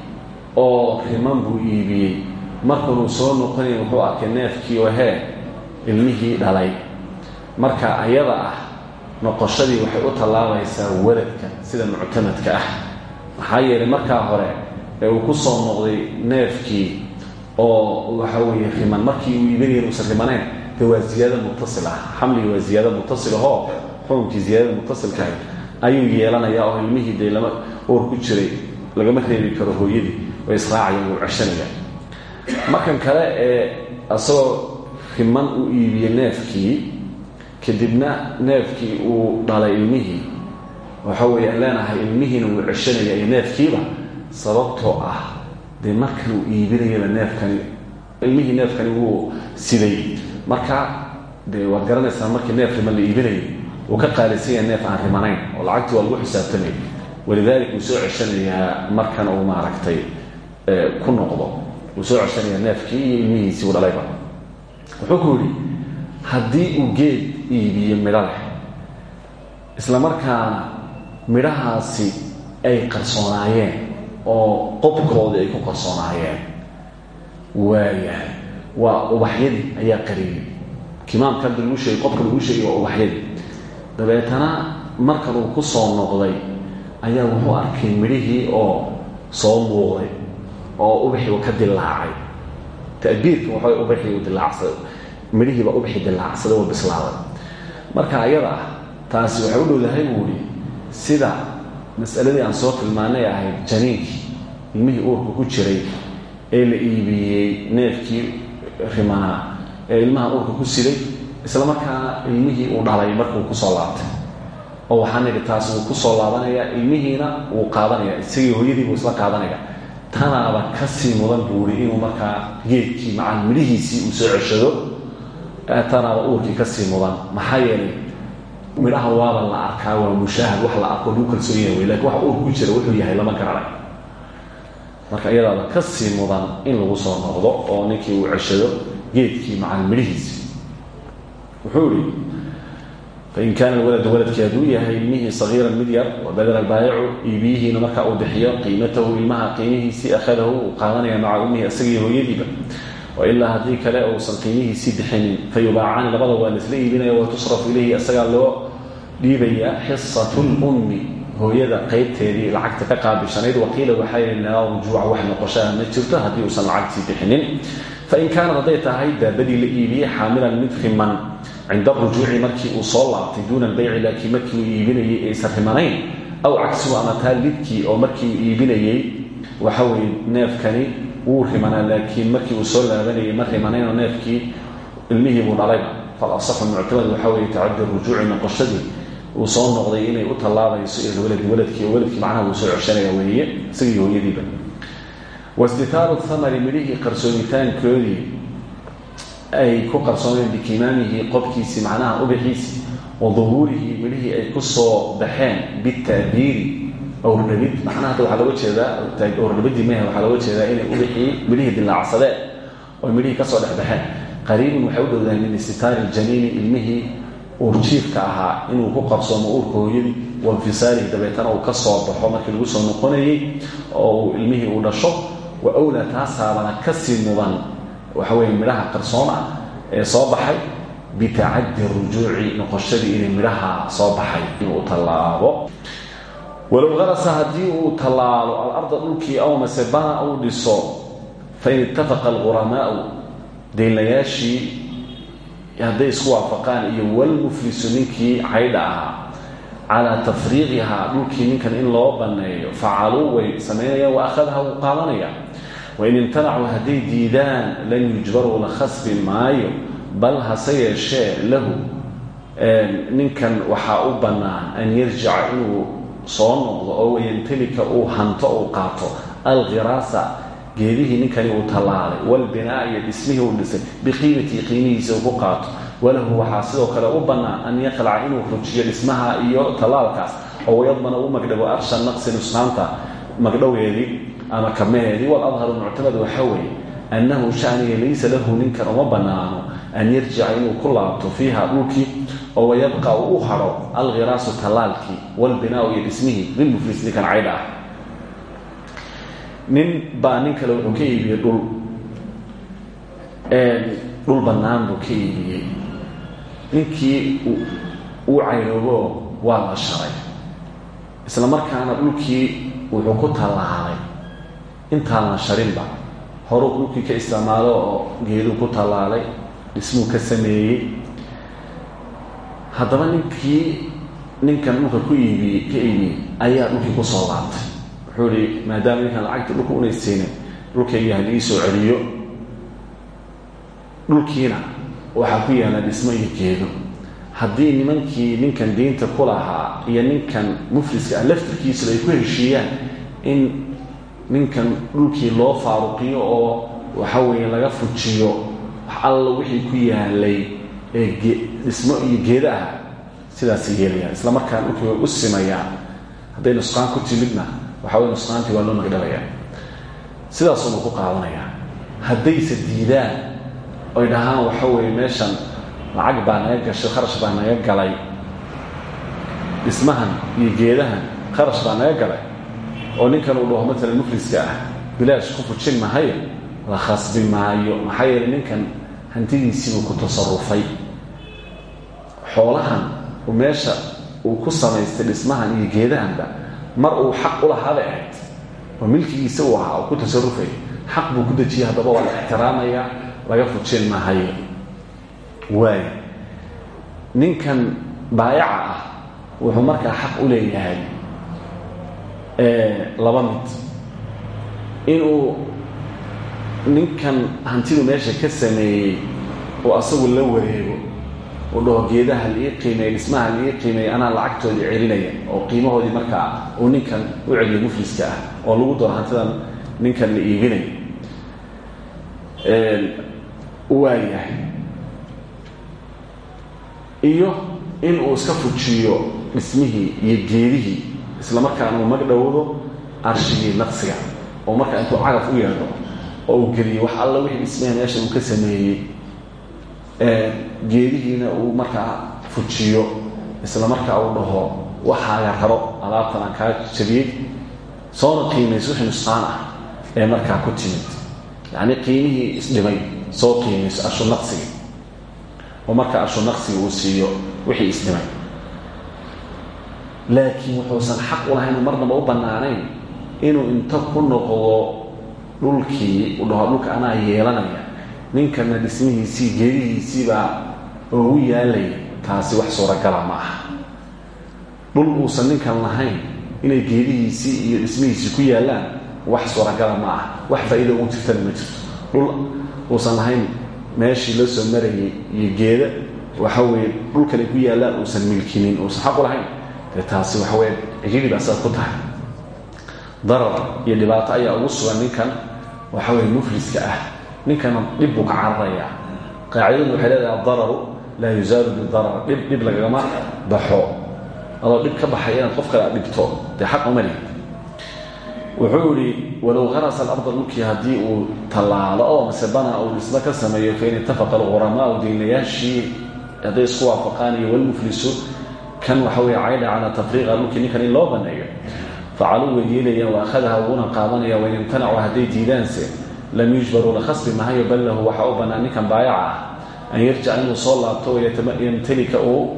oo riman buu iibiyey. Markanuu soo noqonay wuxuu arkay neefkii oo hee ilmihii dhalay. Marka ayada ah noqoshadii waxay u tallaabaysaa waladka sida muctamadka ah. Maxaa yeelay markaa hore ee uu ku soo noqday neefkii oo waxa weeye riman markii uu iibinaya uusan rimanayn de waa ziyaada muttasil ah. Xamligi waa ziyaada muttasil ahoo xukunkii ziyaadada muttasilkahay ayuu yeelanayaa oo ilmihii dee lama uur ku jiray lagama reebi karo hooyadii way israacayaan wuu ceshanaya markan kale ee asagoo riman u iibiyey neefkii kadibna neefkii uu dhalay ilmihii. Waxa weeye aan leenahay ilmihiina wuu ceshanaya iyo neefkiiba sababtoo ah dee markan uu iibinayaba neefkani ilmihii neefkani wuu siday. Marka dee waad garanaysaa markii neef riman la iibinayo uu ka qaalisan yahay neef aan rimanayn oo lacagtii waa lagu xisaabtamay. Walidaalika wuu soo ceshanayaa markan uu maaragtay ku noqdo. Wuu soo ceshanayaa neefkii iyo ilmihiisii uu dhalayba. Wuxuu ku yidhi haddii uu geed iibiyo midho leh isla markaana midhahaasi ay qarsoonaayeen oo qobkoodii ay ku qarsoonaayeen waayahay waa ubaxyadii ayaa qariyey kimaamka hadda lagu sheegay qofka lagu sheegay waa ubaxyadii. Dabeetana markan uu ku soo noqday ayaa wuxuu arkay midhihii oo soo muuqday oo ubaxii ka dilaacay ta'biirka waxaa ubaxii u dilaacsaday midhihiiba ubaxii dilaacsaday oo bislaaday marka ayada ah taasi waxay u dhowdahay buuhi sida masaladii aan soo tilmaanay ahayd janiinkii ilmihii uurka ku jiray ee la iibiyey neefkii rimanaa ee ilmaha uurka ku siday isla markaana ilmihii uu dhalay markuu ku soo laabtay. Oo waxaan nidhi taasi wuu ku soo laabanayaa ilmihiina wuu qaadanaya isagii hooyadii buu isla qaadanaya tanaaba ka sii mudan buuri inuu markaa geedkii macaan midhihiisii uu soo ceshado tanaaba uurkii ka sii mudan. Maxaa yeelay midhaha waaba la arkaa waa mushaahad wax la arko lagu kalsoon yahay wey laakiin wax uurka ku jira wuxuu yahay lama garanay marka iyadaaba ka sii mudan in lagu soo noqdo oo ninkii uu ceshado geedkii macaan midhihiisii. Wuxuu ihi fain kaana alwaladu waladkii hadduu yahay ilmihii sagiiran mid yar wabadala albaayicu iibiyihiina markaa uu bixiyo qiimatahu ilmaha qiimihiisii akhadahu uu qaadanaya maca wailaa haddii kale uusan qiimihiisii bixinin fayubaacaani labada waa laisla iibinaya watusrafu ilayhi isagaa loo dhiibayaa xisatu lummi hooyada qaybteedii lacagta ka qaabishanayd. Waqiila waxaa yihi laa rujuuca wax noqoshaa ma jirto haddii uusan lacagtii bixinin. Fain kaanad hadday tahay daabadii la iibiyey xaamilan mid riman cinda rujuuci markii uu soo laabtay duuna albayci laakiin markii uu iibinayey aysan rimanayn aw cagsigu ama taa lidkii oo markii uu iibinayey neefkani wuu rimanaa laakiin markii uu soo laabanayay ma rimanayn oo neefkii ilmihii buu dhalayba fal asaxu muctamad waxaa weeye tacadi rujuuci noqoshadii uu soo noqday inay u tallaabayso ilwaladi waladkii waladkii macnaha soo ceshanaya weeye isagii hooyadiiba. Wastitaaru thamari midhihii qarsoomitaankoodii ay ku qarsoomeen bikimaamihii qobkiisii macnaha ubixiisii wa duhuurihii midhihii ay ku soo baxeen bita'biiri awrdhabid macnaha hadda waxaa looga jeedaa awrdhabidii mehe waxaa looga jeedaa inay ubixii midhihii dilaacsadeen oo midhihii ka soo dhexbaxeen qariibun waxay u dhowdahay min istitaari ljaniini ilmihii uurjiifka ahaa inuu ku qarsoomo uurka hooyadii wainfisaalihi dabeetana uu ka soo baxo markii lagu soo noqonayey oo uu uu dhasho wa awlaa taasaabana ka sii mudan. Waxa weye midhaha qarsoon ah ee soo baxay bitacadi rujuuci noqoshadii inay midhaha soo baxay inuu tallaabo walow qarasa haddii uu tallaalo alarda dhulkii aw mase bana uu dhiso fain ittafaqa alquramaau deynlayaashii hadday isku waafaqaan iyo walmuflisu ninkii caydha ahaa calaa tafriiqihaa dhulkii ninkan in loo banneeyo facaluu way samaynayaan wa akhadaha wuu qaadanaya wain imtanacuu hadday diidaan lan yujbaruu la khasbi maayo bal hase lahu ninkan waxaa u bannaan an yarjica soo noqdo oo wayantalika uu hanto uu qaato. Alkhiraasa geedihii ninkani uu tallaalay walbinaa iyo dhismihii uu dhisay biqiimatii qiimihiisa uu qaato. Walahu waxaa sidoo kale u bannaan an yaqlaca inuu rujiyo dhismaha iyo tallaalkaas oo wayadmana u magdhabo arsha naqsi nusnaanta magdhoweedii ama kamaheedii waladharu muctamad waxaa weeye annahu shaniga laysa lahu ninkan uma bannaano an yarjica inuu ku laabto fiiha dhulkii oo wayabqa u hadho alkhiraasu tallaalkii walbinaau iyo dhismihii lilmuflis ninkan caydha ah. Nin baa nin kale wuxuu ka iibiyey dhul. Dhul bannaan buu ka iibiyey. Ninkii uu cayroobo waa la sharay. Isla markaana dhulkii wuxuu ku tallaalay. Intaan la sharinba horuu dhulkii ka isticmaalo oo geeduu ku tallaalay dhismuu ka sameeyey haddaba ninkii ninkan dhulka ku iibiyey ka iibiyey ayaa dhulkii ku soo laabtay. Wuxuu ihi maadaama ninkan lacagta dhulka unaysiinin dhulkayga halii soo celiyo dhulkiina waxaa ku yaalla dhismo iyo geedo. Haddii nimankii ninkan diinta ku lahaa iyo ninkan mufliska ah laftirkiisula ay ku heshiiyaan in ninkan dhulkii loo faaruqiyo oo waxa weeye laga fujiyo wax alla wixii ku yaalay ee dhismo iyo geeda ah sidaasay yeelayaan isla markaan dhulkii way u simayaan. Hadday nusqaan ku timidna waxa wey nusqaantii waa loo magdhabayaa sidaasuna ku qaadanayaa. Haddayse diidaan oy dhahaan waxa weeye meeshan lacag baa naga gashay kharash baa naga galay. Dhismahan iyo geedahan kharash baa naga galay. Oo ninkan uu dhaho maalan mufliska ah bilaash ku fujin mahayo la khasbi maayo. Maxaa yeelay ninkan hantidiisiibuu ku tasarufay xoolahan uu meesha uu ku samaystay dhismahan iyo geedahanba mar uu xaq u ahayd. Oo milkigiisa uu ahaa uu ku tasarufay xaq buu ku dejiyay haddaba waa ixtiraamaya laga fujin mahayo waayo ninkan baayaca ah wuxuu markaa xaq u leeyahay laba mid. Inuu ninkan hantidu meesha ka sameeyey oo asagu la wareego uu dhaho geedaha la ii qiimeeya dhismaha la ii qiimeeya anaa lacagtoodii celinaya oo qiimahoodii markaa uu ninkan u celiyo mufliska ah oo lagu daro hantidan ninkan la iibinayo waayahay iyo inuu iska fujiyo dhismihii iyo geedihii isla markaana uu magdhowdo arshigii naqsiga oo markaa intuu cagaf u yeedho oo uu geliyo wax alla wixii dhismaha meesha uu ka sameeyey geedihiina uu markaa fujiyo isla markaa uu dhaho waxaaga raro alaabtan aan kaa jabiyey soona qiimayso wixii nusqaan ah ee markaa ku timid. Yacni qiimihii isdhimay soo qiimayso ashu naqsiga oo markaa ashu naqsiga uu siiyo wixii isdhimay laakiin wuxuusan xaq u lahayn marnaba u bannaanayn inuu inta ku noqdo dhulkii uu dhaho dhulka anaa yeelanaya ninkana dhismihiisii geedihiisiibaa oogu yaalaya taasi wax suuragala ma aha. Dhul uusan ninkan lahayn inay geedihiisii iyo dhismihiisii ku yaallaan wax suuragala ma aha. Wax faa'iida ugu jirtana ma jirto. Dhul uusan lahayn meeshii la soo marayay iyo geeda waxa weye dhulkan ku yaallaan uusan milkinin uusan xaqu lahayn. Dee taasi waxa weye cidhiidhi baa ku tahay. Darar iyo dhibaato ayaa ugu sugan ninkan waxa weye mufliska ah ninkana dhib buu ka cararayaa qaacidadu waxay leedahay adararu laa yuzaalu bidarar dhib dhib lagagama baxo. Adoo dhib ka baxay inaad qof kale dhibto. Dee xaq uma lihid wuxuu yihi walow harasa alarda dhulkii haddii uu oo mase bana uu ka sameeyo fain itafaqa alquramaau diinayaashii hadday isku waafaqaan iyo walmuflisu kan waxa weye caydha calaa tafriiqa dhulkii ninkan in loo baneeyo. Facaluu way yeelayaan wa akhadaha wuuna qaadanaya wain imtanacu hadday diidaanse lam yujbaruu la khasbi mahayo bal lahu waxaa u bannaan ninkan baayaca ah an yarjica inuu soo laabto yamtalika uu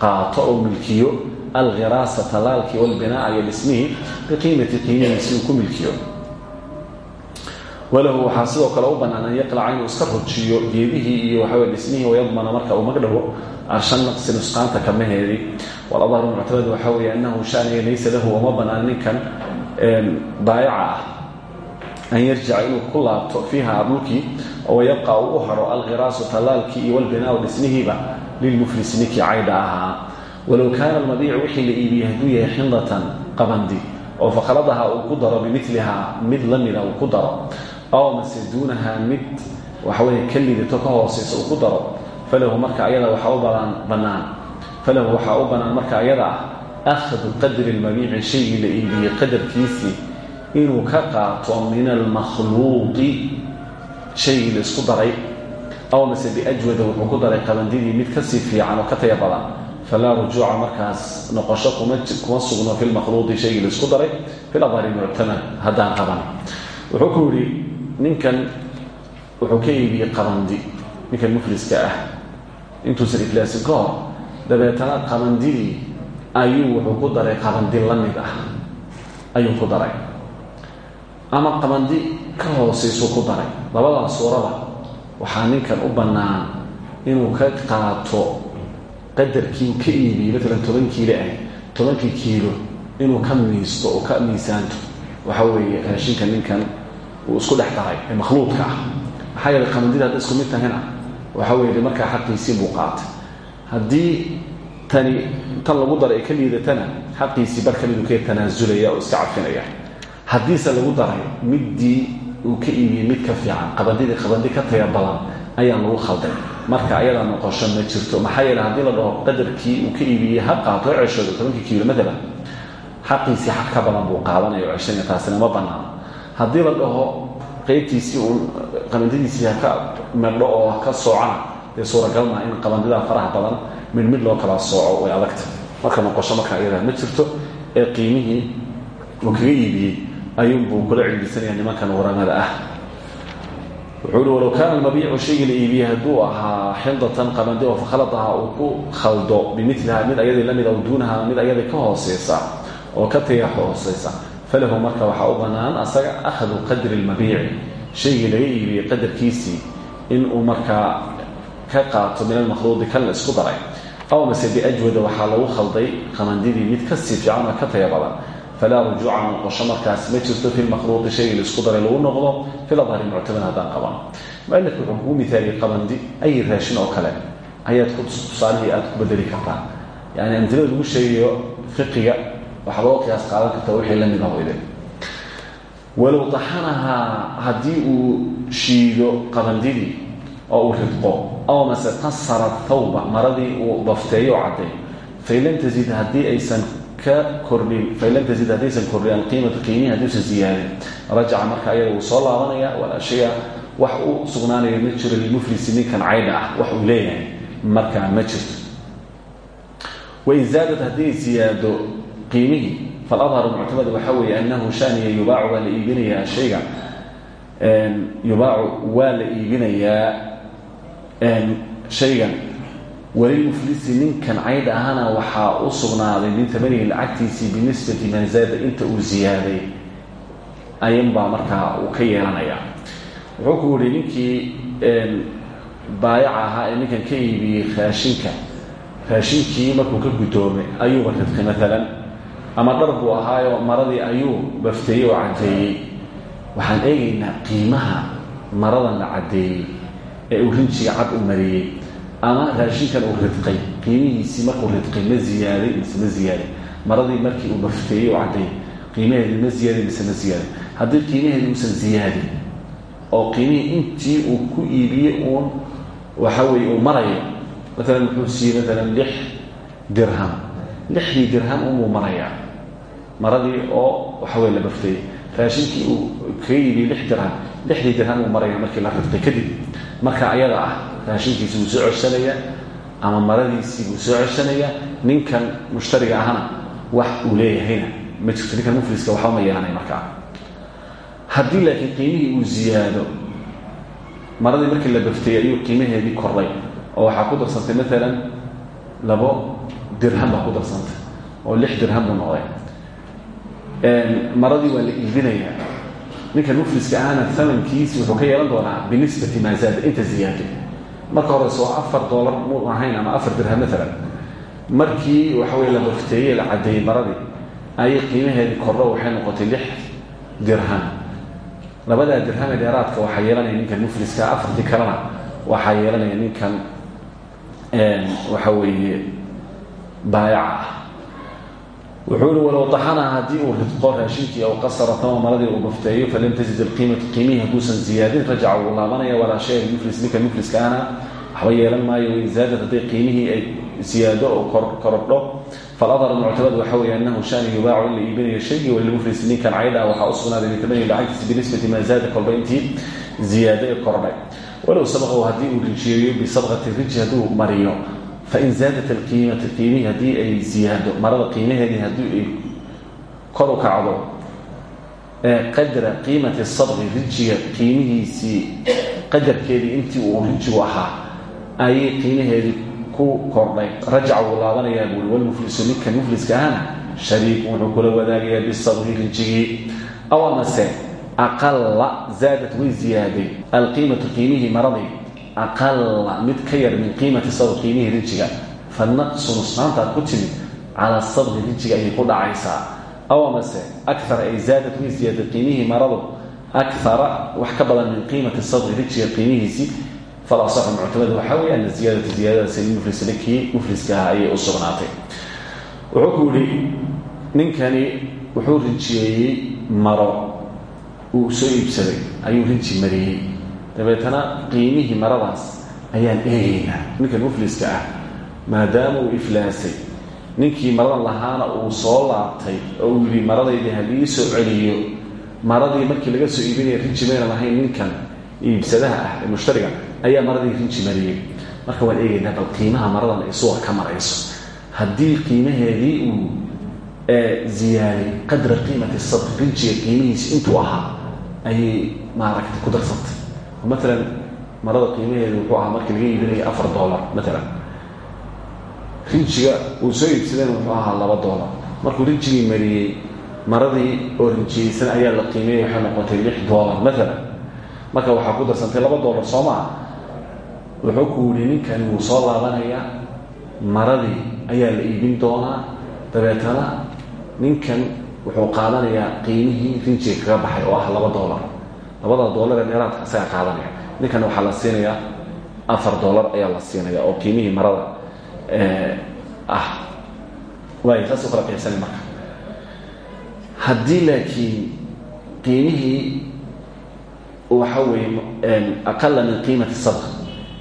qaato oo milkiyo alkhiraasa talaalkii walbinaaca iyo dhismihii biqiimati qiimihiisi uu ku milkiyo walahu waxaa sidoo kale u bannaan an yaqlaca inuu iska rujiyo geedihii iyo waxaw dhismihii wayadmana marka uu magdhawo arshan naqsi nusqaanta kamaheedii waladharu muctamad waxaa weeye annahu shaniga laysa lahu uma bannaan ninkan baayaca ah an yarjica inuu ku laabto fiiha dhulkii oo yabqa uu u haro alkhiraasu tallaalkii iyo walbinaau dhismihiiba lilmuflisi ninkii caydha ahaa. Walow kaana almabiicu wixii la iibiyey hadduu yahay xindatan qabandi oo fakhaladaha uu ku daro bimilihaa mid la mida ku daro aw mase duunahaa mid waxaweye ka lidato ka hoosaysa uu ku daro falahu marka ayada waxaa u bannaan. Falahu waxaa u bannaan marka ayada ah qadri lmabiici shaygii la iibiyey qadarkiisii inuu ka qaato min almakhluuqi shaygii la isku daray aw mase biajwada wuxuu ku daray qabandidii mid ka sii fiican oo ka taya badan falaa rujuuca markaas noqosho kuma sugno fi lmakhluuqi shaygii la isku daray fi haddaan qaban. Wuxuu ninkan wuxuu ka iibiyey ninkan mufliska ah intuusan iflaasin ka hor dabeetana qabandidii ayuu wuxuu ku daray qabandi la mid ah ayuu ku daray ama qabandi ka hoosaysuu ku daray. Labadaa suurada waxaa ninkan u bannaan inuu ka qaato qadarkii ka iibiyey maalan toban ah tobankii kiilo inuu ka miisto oo ka miisaanto. Waxa weeye raashinka ninkan uu isku dhex daray ee makhluudka ah. Maxaa isku mid tahina waxa weye markaa xaqiisii buu qaatay. Haddii tani tan lagu daray ee ka liidatana xaqiisii bar ka mid uu ka tanaasulaya oo iska cafinaya haddiise lagu daray middii uu ka iibiyey mid ka fiican qabandidii qabandi ka taya badan ayaa lagu khalday. Marka ayada noqosho ma jirto. Maxaa yeele haddii la dhaho qadarkii uu ka iibiyey ha qaato o ceshoodo tobankii kiilo xaqiisii xaq ka badan buu qaadanaya ceshanaya taasina ma banaano haddii la dhaho qaybtiisii uun qabandadiisii haka medho oo ka soocana dee suuragal in qabandidaa faraha badan mid mid loo kala sooco way adagta marka noqosho marka ayadaa ma jirto ee qiimihii uu ayuunbuu kula cildisanaya nimankan waramada ah. Wuxuu uhi walow kaana almabiicu shaygii la iibiyey hadduu ahaa xindatan qabandi oo fakhaladaha ku khaldo bimiliha mid ayadii la mid aw duunaha mid ayadii ka hooseysa oo ka taya hooseysa falahu marka waxaa u bannaan asaga akhdu qadri lmabiici shaygii laga iibiyey qadarkiisii inuu markaa ka qaato min almakhluuqi kan isku daray. Aw mase biajwada waxaa lagu khalday qamandidii mid ka sii fiican ka taya badan falaa rujuuca noqosho markaas ma jirto fi lmakhluuqi shaygii la isku daray lagu noqdo fi ladhari muctamad haddaan qabano mualifku wuxuu kugu mithaaliyey qabandi ay raashin oo kale ayaad ku tusaalihii aada ku bedeli kartaa yani amtilada lagu sheegayo fiqiga waxaa loo qiyaas qaadan karta wixii la mid ah idin walow taxanahaa haddii uu shiido qabandidii oo uu ridqo aw mase tasara thawba maradii uu bafteeyo o cadday fain lam tazid haddii aysan ka kordhin fain lam tazid haddaysan kordhin alqiimatu qiimihi haddiusan ziyaadin rajaca marka ayada wuu soo laabanaya walaa shaya wax u sugnaanayo ma jiro lilmuflisi ninkan caydha ah wax uu leeyahay markaa ma jirto. Wain zaadad hadday ziyaado qiimihii faladharu muctamad waxaa weeye annahu shaniya yubaacu waa la iibinayaa shayga. Yubaacu waa la iibinayaa walilmuflisi ninkan caydha ahana waxaa u sugnaaday min tamanihi lacagtiisii binisbati man zaada inta uu ziyaaday. Ayanbaa markaa uu ka yeelanayaa wuxuu ku yihi ninkii baayaca ahaa ee ninkan ka iibiyey raashinka raashinkii markuu ka guddoomay ayuuba ridqay maalan ama dhar buu ahaayo maradii ayuu bafteeyey oo caddeeyey. Waxaan eegaynaa qiimaha maradan la caddeeyey ee uu rinjiga cad u mariyey ama raashinkan uu ridqay qiimihiisii markuu ridqay ma ziyaaday mise ma ziyaaday. Maradii markii uu bafteeyey u cadday qiimaheedii ma ziyaaday mise ma ziyaaday. Haddii qiimaheedii uusan ziyaadin oo qiimihii intii uu ku iibiyey uun waxa weeye uu marayo. Maalan muxuu siiyey maalan lix dirham. Lixdii dirham unbuu marayaa. Maradii oo waxa weye la bafteeyey raashinkii uu kaga iibiyey lix dirham lixdii dirham uu maraya markii la ridqay kadib. Marka ayada ah raashinkiisi wuu soo codsanayaa ama maradiisii buu soo codsanayaa ninkan mushtariga ahna wax uu leeyahayna. Ma jirto ninkan mufliska waxba ma yeelanay markaa. Haddii laakiin qiimihii uu ziyaado maradii markii la bafteeyey ayuu qiimaheedii kordhay oo waxaa ku darsantay maalan labo dirham baa ku darsantay oo lix dirham buu noqday. Maradii waa la iibinayaa. Ninkan mufliska ahna amankiisi wuxuu ka yeelan doonaa binisbati maa zaada inta ziyaado marka horeyse oo afar doolar mu ahayn ama afar dirham maalan markii waxa weye la bafteeyey la caddeeyey maradii ayay qiimaheedii kordho waxay noqotay lix dirham. Labadaa dirhame dheeraadka waxaa yeelanaya ninkan mufliska afartii kalena waxaa yeelanaya ninkan waxa weeye baayaca ah wuxuu ihi walow taxanaha haddii uu ridqo raashinkii aw qasara tama maradii uu bafteeyo falam tazid alqiimatu qiimihii hadduusan ziyaadin rajaca wuu laabanaya walaa shay muflis ninkan mufliska ahna waxba yeelan maayo wain zaadad hadday qiimihii ay siyaado oo korodho. Faladar muctamad waxa weeye anahu shani yubaacu in la iibinayo shaygii walilmuflis ninkan cayda ah waxaa u sugnaaday litamani lacagtiisa binisbati maa zaada kolba intii ziyaado ee fain zaadat alqiimata qiimihii haddii ay ziyaado marada qiimaheedii haddii ay kor u kacdo qadra qiimati sabqi rijiga qiimihiisii qadarkeedii intii uu rijigu ahaa ayay qiimaheedii ku kordhay rajaca wuu laabanayaa buui walmuflisu ninkan mufliska ahna shariiku wuxuu kula wadaagayaa bisabqi rijigii aw amase aqala zaadat way ziyaaday alqiimatu qiimihii maradii aqala mid ka yar min qiimati sabq qiimihii rijiga fa naqsu nusnaantaad ku timid calaa sabqi rijiga ayay ku dhacaysaa. Aw amase akara ay zaadat way ziyaaday qiimihii maradu akara wax ka badan min qiimati sabqi rijiga qiimihiisii falasaxu muctamad waxaa weeye ana ziyaadata ziyaadadaas muflis ninkii mufliska ahaa ayay u sugnaatay. Wuxuu ninkani wuxuu rijiyeeyey maro uu soo iibsaday ayuu rinji mariyey dabeetana qiimihii maradaas ayaan eegaynaa. Ninkan mufliska ah maadaama uu iflaasay ninkii maradan lahaana uu soo laabtay oo uu yidhi maradaydi halii soo celiyo maradii markii laga soo iibinaya rinji mayna lahayn ninkan iibsadaha ah ee mushtariga ayaa maradii rinji mariyey. Marka waan eegaynaa bal qiimaha maradan ay suuqa ka marayso haddii qiimaheedii uu ziyaaday qadra qiimati sadq rinjiga qiimihiisi intuu ahaa ayay maaragtay ku darsantay maalan marada qiimaheedu wuxuu ahaa markii laga iibinaya afar dollar maalan rinjiga uu soo iibsadeen wuxuu ahaa laba dollar. Markuu rinjigii mariyey maradii oo rinjiyeysan ayaa la qiimeeyey waxay noqotay lix dollar maalan marka waxaa ku darsantay laba dollar soo maa wuxuu ku yihi ninkani wuu soo laabanayaa maradii ayaa la iibin doonaa dabeetana ninkan wuxuu qaadanayaa qiimihii rinjiga kaga baxay oo ah laba dollar labada dollar ee dheeraadka isaga qaadanaya ninkan waxaa la siinayaa afar dollar ayaa la siinaya oo qiimihii marada ah. Waay saasuu kala qaybsanay marka. Haddii laakiin qiimihii waxa weeye aqala min qiimati sadq.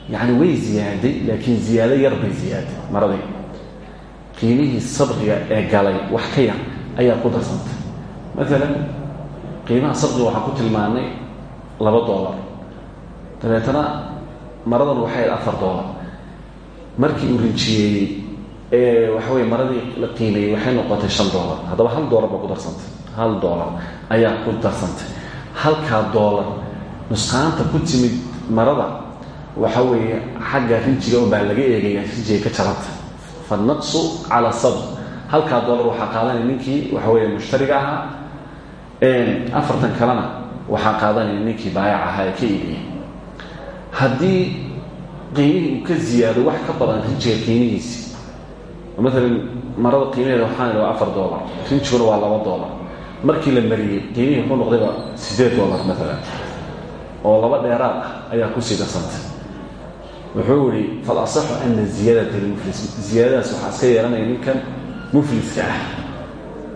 Yani way ziyaaday laakiin ziyaado yar bay ziyaaday maradii. Qiimihii sabqiga ee galay wax ka yar ayaa ku darsantay. Maalan qiimaha sabqiga waxaan ku tilmaanay laba dollar. Dabeetana maradan waxay afar dollar. Markii uu rinjiyeeyey ee waxa weye maradii la qiimeeyey waxay noqotay shan dollar. Haddaba hal dollar baa ku darsantay. Hal dollar ayaa ku darsantay. Halkaa dollar nusqaanta ku timid marada waxa weeye xagga rinjiga unbaa laga eegaya rinjiga ka jaranta fanaqsu cala sabr. Halkaa dollar waxaa qaadanaya ninkii waxa weeye mushtariga ahaa. Afartan kalena waxaa qaadanaya ninkii baayac ahaa ee ka iibiyey haddii qiimihii uu ka ziyaado wax ka badan rinjiga qiimihiisi maalan marada qiimaheeda waxaan waa afar dollar rinjiguna waa laba dollar. Markii la mariyey qiimihii wuxuu noqdayba siddeed dollar maalan oo laba dheeraad ah ayaa ku sii darsantay. Wuxuu yihi falasaxu ana ziyaadata lmuflis ziyaadadaas waxaa iska yeelanaya ninkan mufliska ah.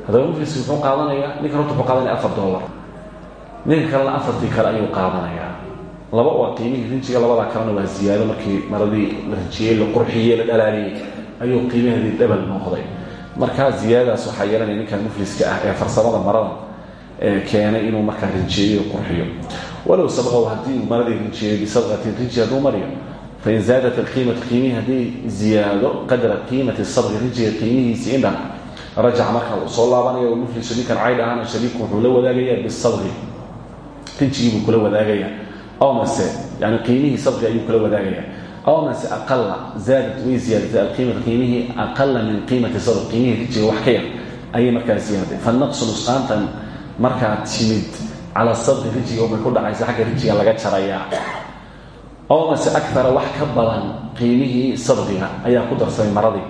Haddaba mufliska muxuu qaadanayaa ninkan horta muxuu qaadanaya afar dollar ninka kalena afartii kale ayuu qaadanayaa. Laba waa rinjiga labadaa kalena waa ziyaado markii maradii la rinjiyey la qurxiyey la dhalaaliyey ayuu qiimaheedii dhabal noqday. Markaa ziyaadadaas waxaa yeelanaya ninkan mufliska ah ee farsamada marada keenay inuu markaa rinjiyeyo qurxiyo. Walow sabaqow haddii maradii rinjiyey bisabqatin rinji hadduu mariyo fain zaadat alqiimatu qiimihii haddii ziyaado qadra qiimati sabqi rinjiga qiimihiisii indhan rajaca markaa soo laabanayo muflisu ninkan caydh ahana shariiku wuxuu la wadaagayaa bisabqi rinjigii buu kula wadaagayaa aw mase yani qiimihii sabqi ayuu kula wadaagayaa aw mase aqala zaadat way ziyaadatay alqiimata qiimihii aqala min qiimati sabq qiimihii rinjiga wax ka yar ayay markaa ziyaaday fanaqsu nusqaantan markaa timid cala sabqi rinjiga umay ku dhacaysa xagga rinjiga laga jarayaa aw mase akara wax ka badan qiimihii sabqiga ayaa ku darsamay maradii.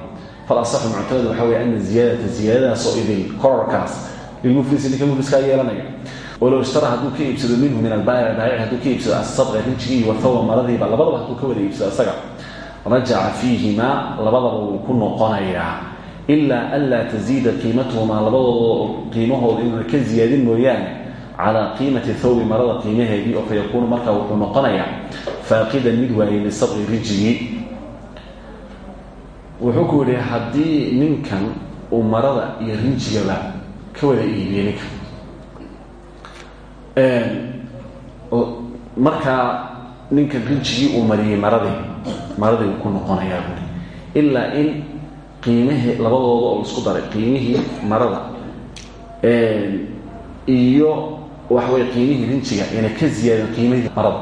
Falasaxu muctamad waxa wey ana ziyaadata ziyaadadaasoo idin kororkaas. Lilmuflisi ninka mufliskaa yeelanaya walow ishtara hadduu ka iibsado minhu min albaayic baayic hadduu ka iibsado asabqa rinjigii wafawa maradiiba labadaba hadduu ka wada iibsado isaga rajaca fiihimaa labadaba wuu ku noqonayaa ilaa anlaa taziida qiimatuhumaa labadooda qiimahooda inuuna ka ziyaadin mooyaane calaa qiimati thawbi marada qiimaheedii oo fa yakuunu markaa wuxuu noqonayaa faaqidan mid waayey lisabqi rijigii wuxuu ku yihi haddii ninkan marada iyo rinjigaba ka wada markaa ninkan rinjigii uu mariyey maradii maradii uu ku noqonayaa buuri ilaa in qiimihii labadooda oo isku daray qiimihii marada iyo waxawey qiimihii rinjiga ina ka ziyaadin qiimihii marada.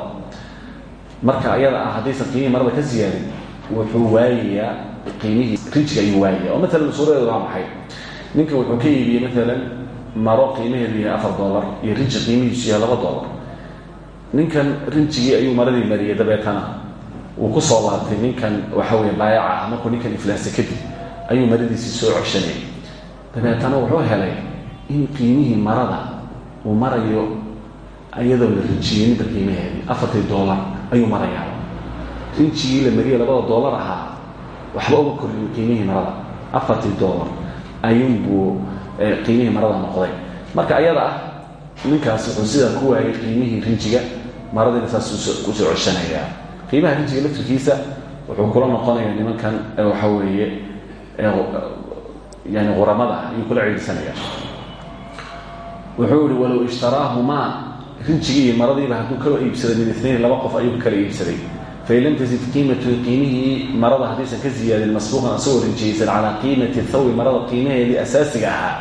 Marka ayada ah haddaysan qiimihii marada ka ziyaadin wuxuu waayayaa qiimihii rinjiga ayuu waayaya oo maalan suuradeedu waa maxay? Ninkan wuxuu ka iibiyey maalan maro qiimaheedu yahay afar dollar iyo rinji qiimihiisu yahay laba dollar. Ninkan rinjigii ayuu maradii mariyey dabeetana. Wuu ku soo laabtay ninkan waxa weye baayaca ah markuu ninkan iflaasa kadib ayuu maradiisii soo coshanayay dabeetana wuxuu helay in qiimihii marada uu marayo iyadoo la rinjiyey ninka qiimaheedii afartii dollar ayuu marayaa. Rinjigii la mariyey labada dollar ahaa waxba uma kordhin qiimihii marada. Afartii dollar ayuunbuu qiimihii marada noqday. Marka ayada ah ninkaas wuxuu sidaa ku waayay qiimihii rinjiga maradiina saas ku soo coshanayaa qiimaha rinjiga laftirkiisa wuxuu kula noqonayaa nimankan waxa weeye yani quramada ah ayuu kula ciidsanaya wuxuu yihi walow ishtaraahumaa rinjigii iyo maradiiba hadduu kala iibsaday min inayn laba qof ayuu kala iibsaday fain lam tazid qiimatu qiimihii marada haddaysan ka ziyaadin masbuuqan asagoo rinjiyeysan calaa qiimati thawbi marada qiimaheedii asaasiga ahaa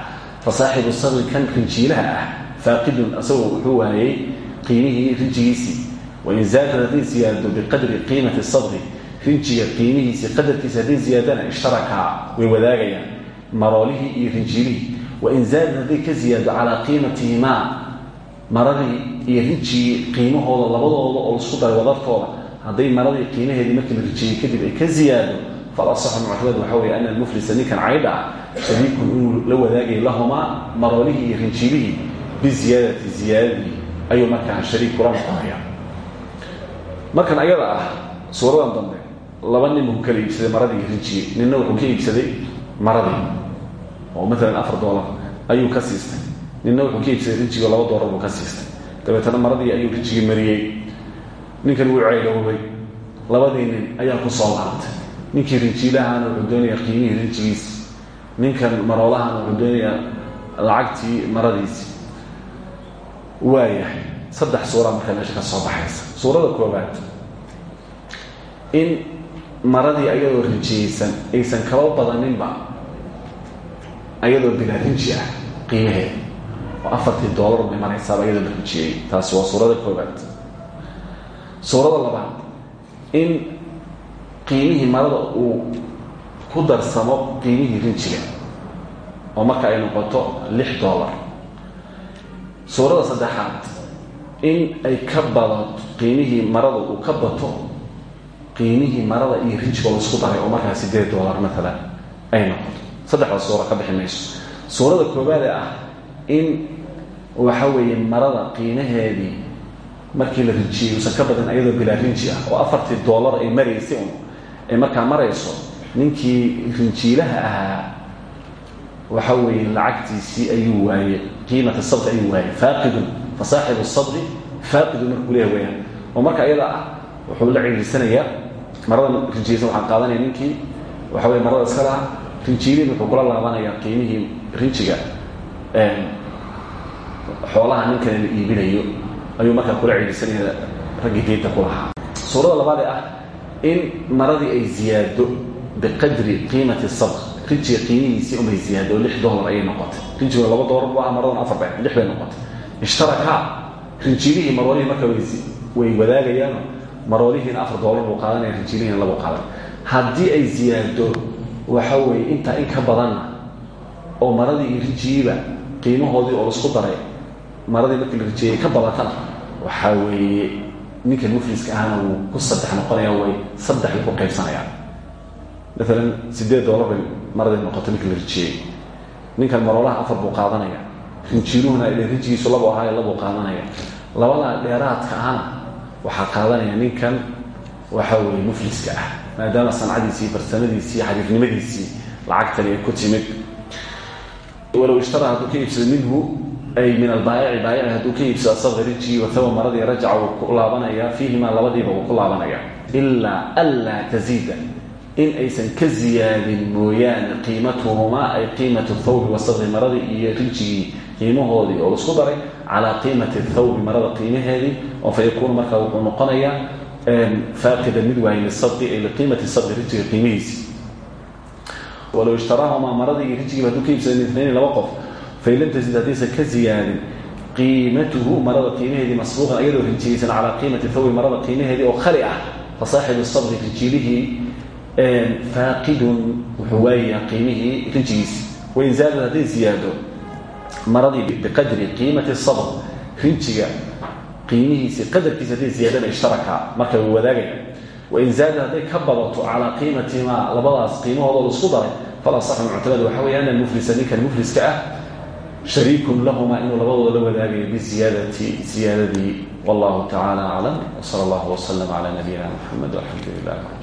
fa saaxibu sabri kan rinjiilaha ah faaqidun asagoo wuxuu waayey qiimihii rinjigiisii wain zaadad hadday ziyaado biqadri qiimati sabri rinjiga qiimihiisii qadarkiisa hadday ziyaadana ishtarakaa way wadaagayaan maroolihii iyo rinjiilihii wain zaadad hadday ka ziyaado calaa qiimatihimaa maradii iyo rinjigii qiimahooda labadooda oo isku daray wadartooda hadday maradii qiimaheedii markii la rijiyey kadib ay ka ziyaado falasaxu muctamad waxa weye ana almuflisa ninkan caydha ah shariikun inuu la wadaagayo lahumaa maroolihii iyo rinjiilihii biziyaadati ziyaadadii ayuu markaa shariik kula noqonaya markan ayada ah suuradan dambe laba nin buu kala iibsaday maradii rinjigii ninna wuxuu ka iibsaday maradii oo maalan afar dollar ayuu ka siistay. Ninna wuxuu ka iibsaday ninkan wuu ceeloobay. Labadii nin ayaa ku soo laabtay. Ninkii rinjiilahana wuxuu doonayaa qiimihii rinjigiisi ninkan maroolahana wuxuu doonayaa lacagtii maradiisii waayahay saddex suura markaa meesha ka soo baxaysa. Suurada koobaad in maradii ayadoo rinjiyeysan aysan kaba badaninba ayadoo bilaa rinji ah qiimaheeda. Oo afartii dollar bay maraysaaba ayadoo la rinjiyey. Taasi waa suurada koobaad suurada labaad in qiimihii marada uu ku darsamo qiimihii rinjiga oo marka ay noqoto lix dollar. Suurada saddexaad in ay ka badato qiimihii marada uu ka bato qiimihii marada iyo rinjiga la isku daray oo markaa sideed dollar maalan ay noqoto. Saddexda suura ka bixi mayso. Suurada koobaade ah in waxa weeye marada qiimaheedii markii la rinjiyey uusan ka badan ayadoo bilaa rinji ah oo afartii doolar ay maraysay un ay markaa marayso ninkii rinjiilaha ahaa waxa weeye lacagtiisii ayuu waayey qiimata sabri ayuu waayey faaqidun fa saaxibu sabri faaqidun markuu leeya oo marka ayada ah wuxuu la ciriirsanayaa maradan rinjiyeysan waxaan qaadanaya ninkii waxa weye marada iska laha rinjiiliin wuxuu kula laabanayaa qiimihii rinjiga xoolaha ninkani la iibinayo ayuu markaa kula ciriirsanaya raggii deynta ku suurada labaad ah in maradii ay ziyaado biqadri qiimati sabr rinjiga qiimihiisii unbay ziyaado lix dollar ayay noqotay. Rinjiga laba dollar bu ah maradan afar bay lix bay noqotay. Ishtarakaa rinjiilihii maroolihii marka way wadaagayaano maroolihiina afar dollar buu qaadanaya rinjiilihiina labuu qaadan haddii ay ziyaado waxa weeye intaa in ka badanna oo maradii iyo rinjigiiba qiimahoodii oo la isku daray maradii markii la rijiyey ka badatana waxaa weeye ninkan mufliska ahana wuu ku saddex noqonaya way saddex bay ku qaybsanayaan maalan siddeed dollar bay maradii noqotay markii la rijiyey ninkan maroolaha afar buu qaadanaya. Rinjiiluhuna ile rinjigiisu labu ahaayo labuu qaadanaya. Labada dheeraadka ahana waxaa qaadanaya ninkan waxa weeye mufliska ah maadaama sancadiisii farsamadiisii xariifnimadiisii lacagtani ay ku timid. Walow ishtara hadduu ka iibsado minhu ay min albaayici baayici hadduu ka iibsado asabqa rijii wataba maradii rajaca wuu ku laabanayaa labadiiba wuu ku laabanaya ilaa anlaa in aysan ka ziyaadin mooyaane qiimatuhumaa ay qiimatu thawbi wasabqi maradii iyo rijigii qiimahoodii oo la isku daray calaa qiimati thawbi marada qiimaheedii oo fa yakuunu markaa wuxuu noqonayaa mid waaye lisabqi ay liqiimati sabqi rijiga qiimihiisi walow ishtaraahumaa maradii iyo rijigiiba haduu ka iibsada mitnayn laba fain lam tazid haddaysan ka ziyaadin qiimatuhu marada qiimaheedii masbuuqan iyadoo rijiyaysan calaa qiimati thawbi marada qiimaheedii oo khali ah fa saaxibu sabqi rijiilihii faaqidun wuxuu waayayaa qiimihii rijigiisi wain zaadad hadday ziyaado maradii biqadri qiimati sabq rijiga qiimihiisii qadarkiisa hadday ziyaadana ishtaraka marka way wadaagaya wain zaada hadday ka badato calaa qiimatimaa labadaas qiimahooda la isku daray fala saxu muctamad waxa weeye ana almuflisa ninkan mufliska ah shariikun lahumaa inuu labadooda la wadaagayo biziyaadati ziyaadadii wallahu tacala aclam wsala allahu waslama cala nabiyina muxamed walxamdu lilah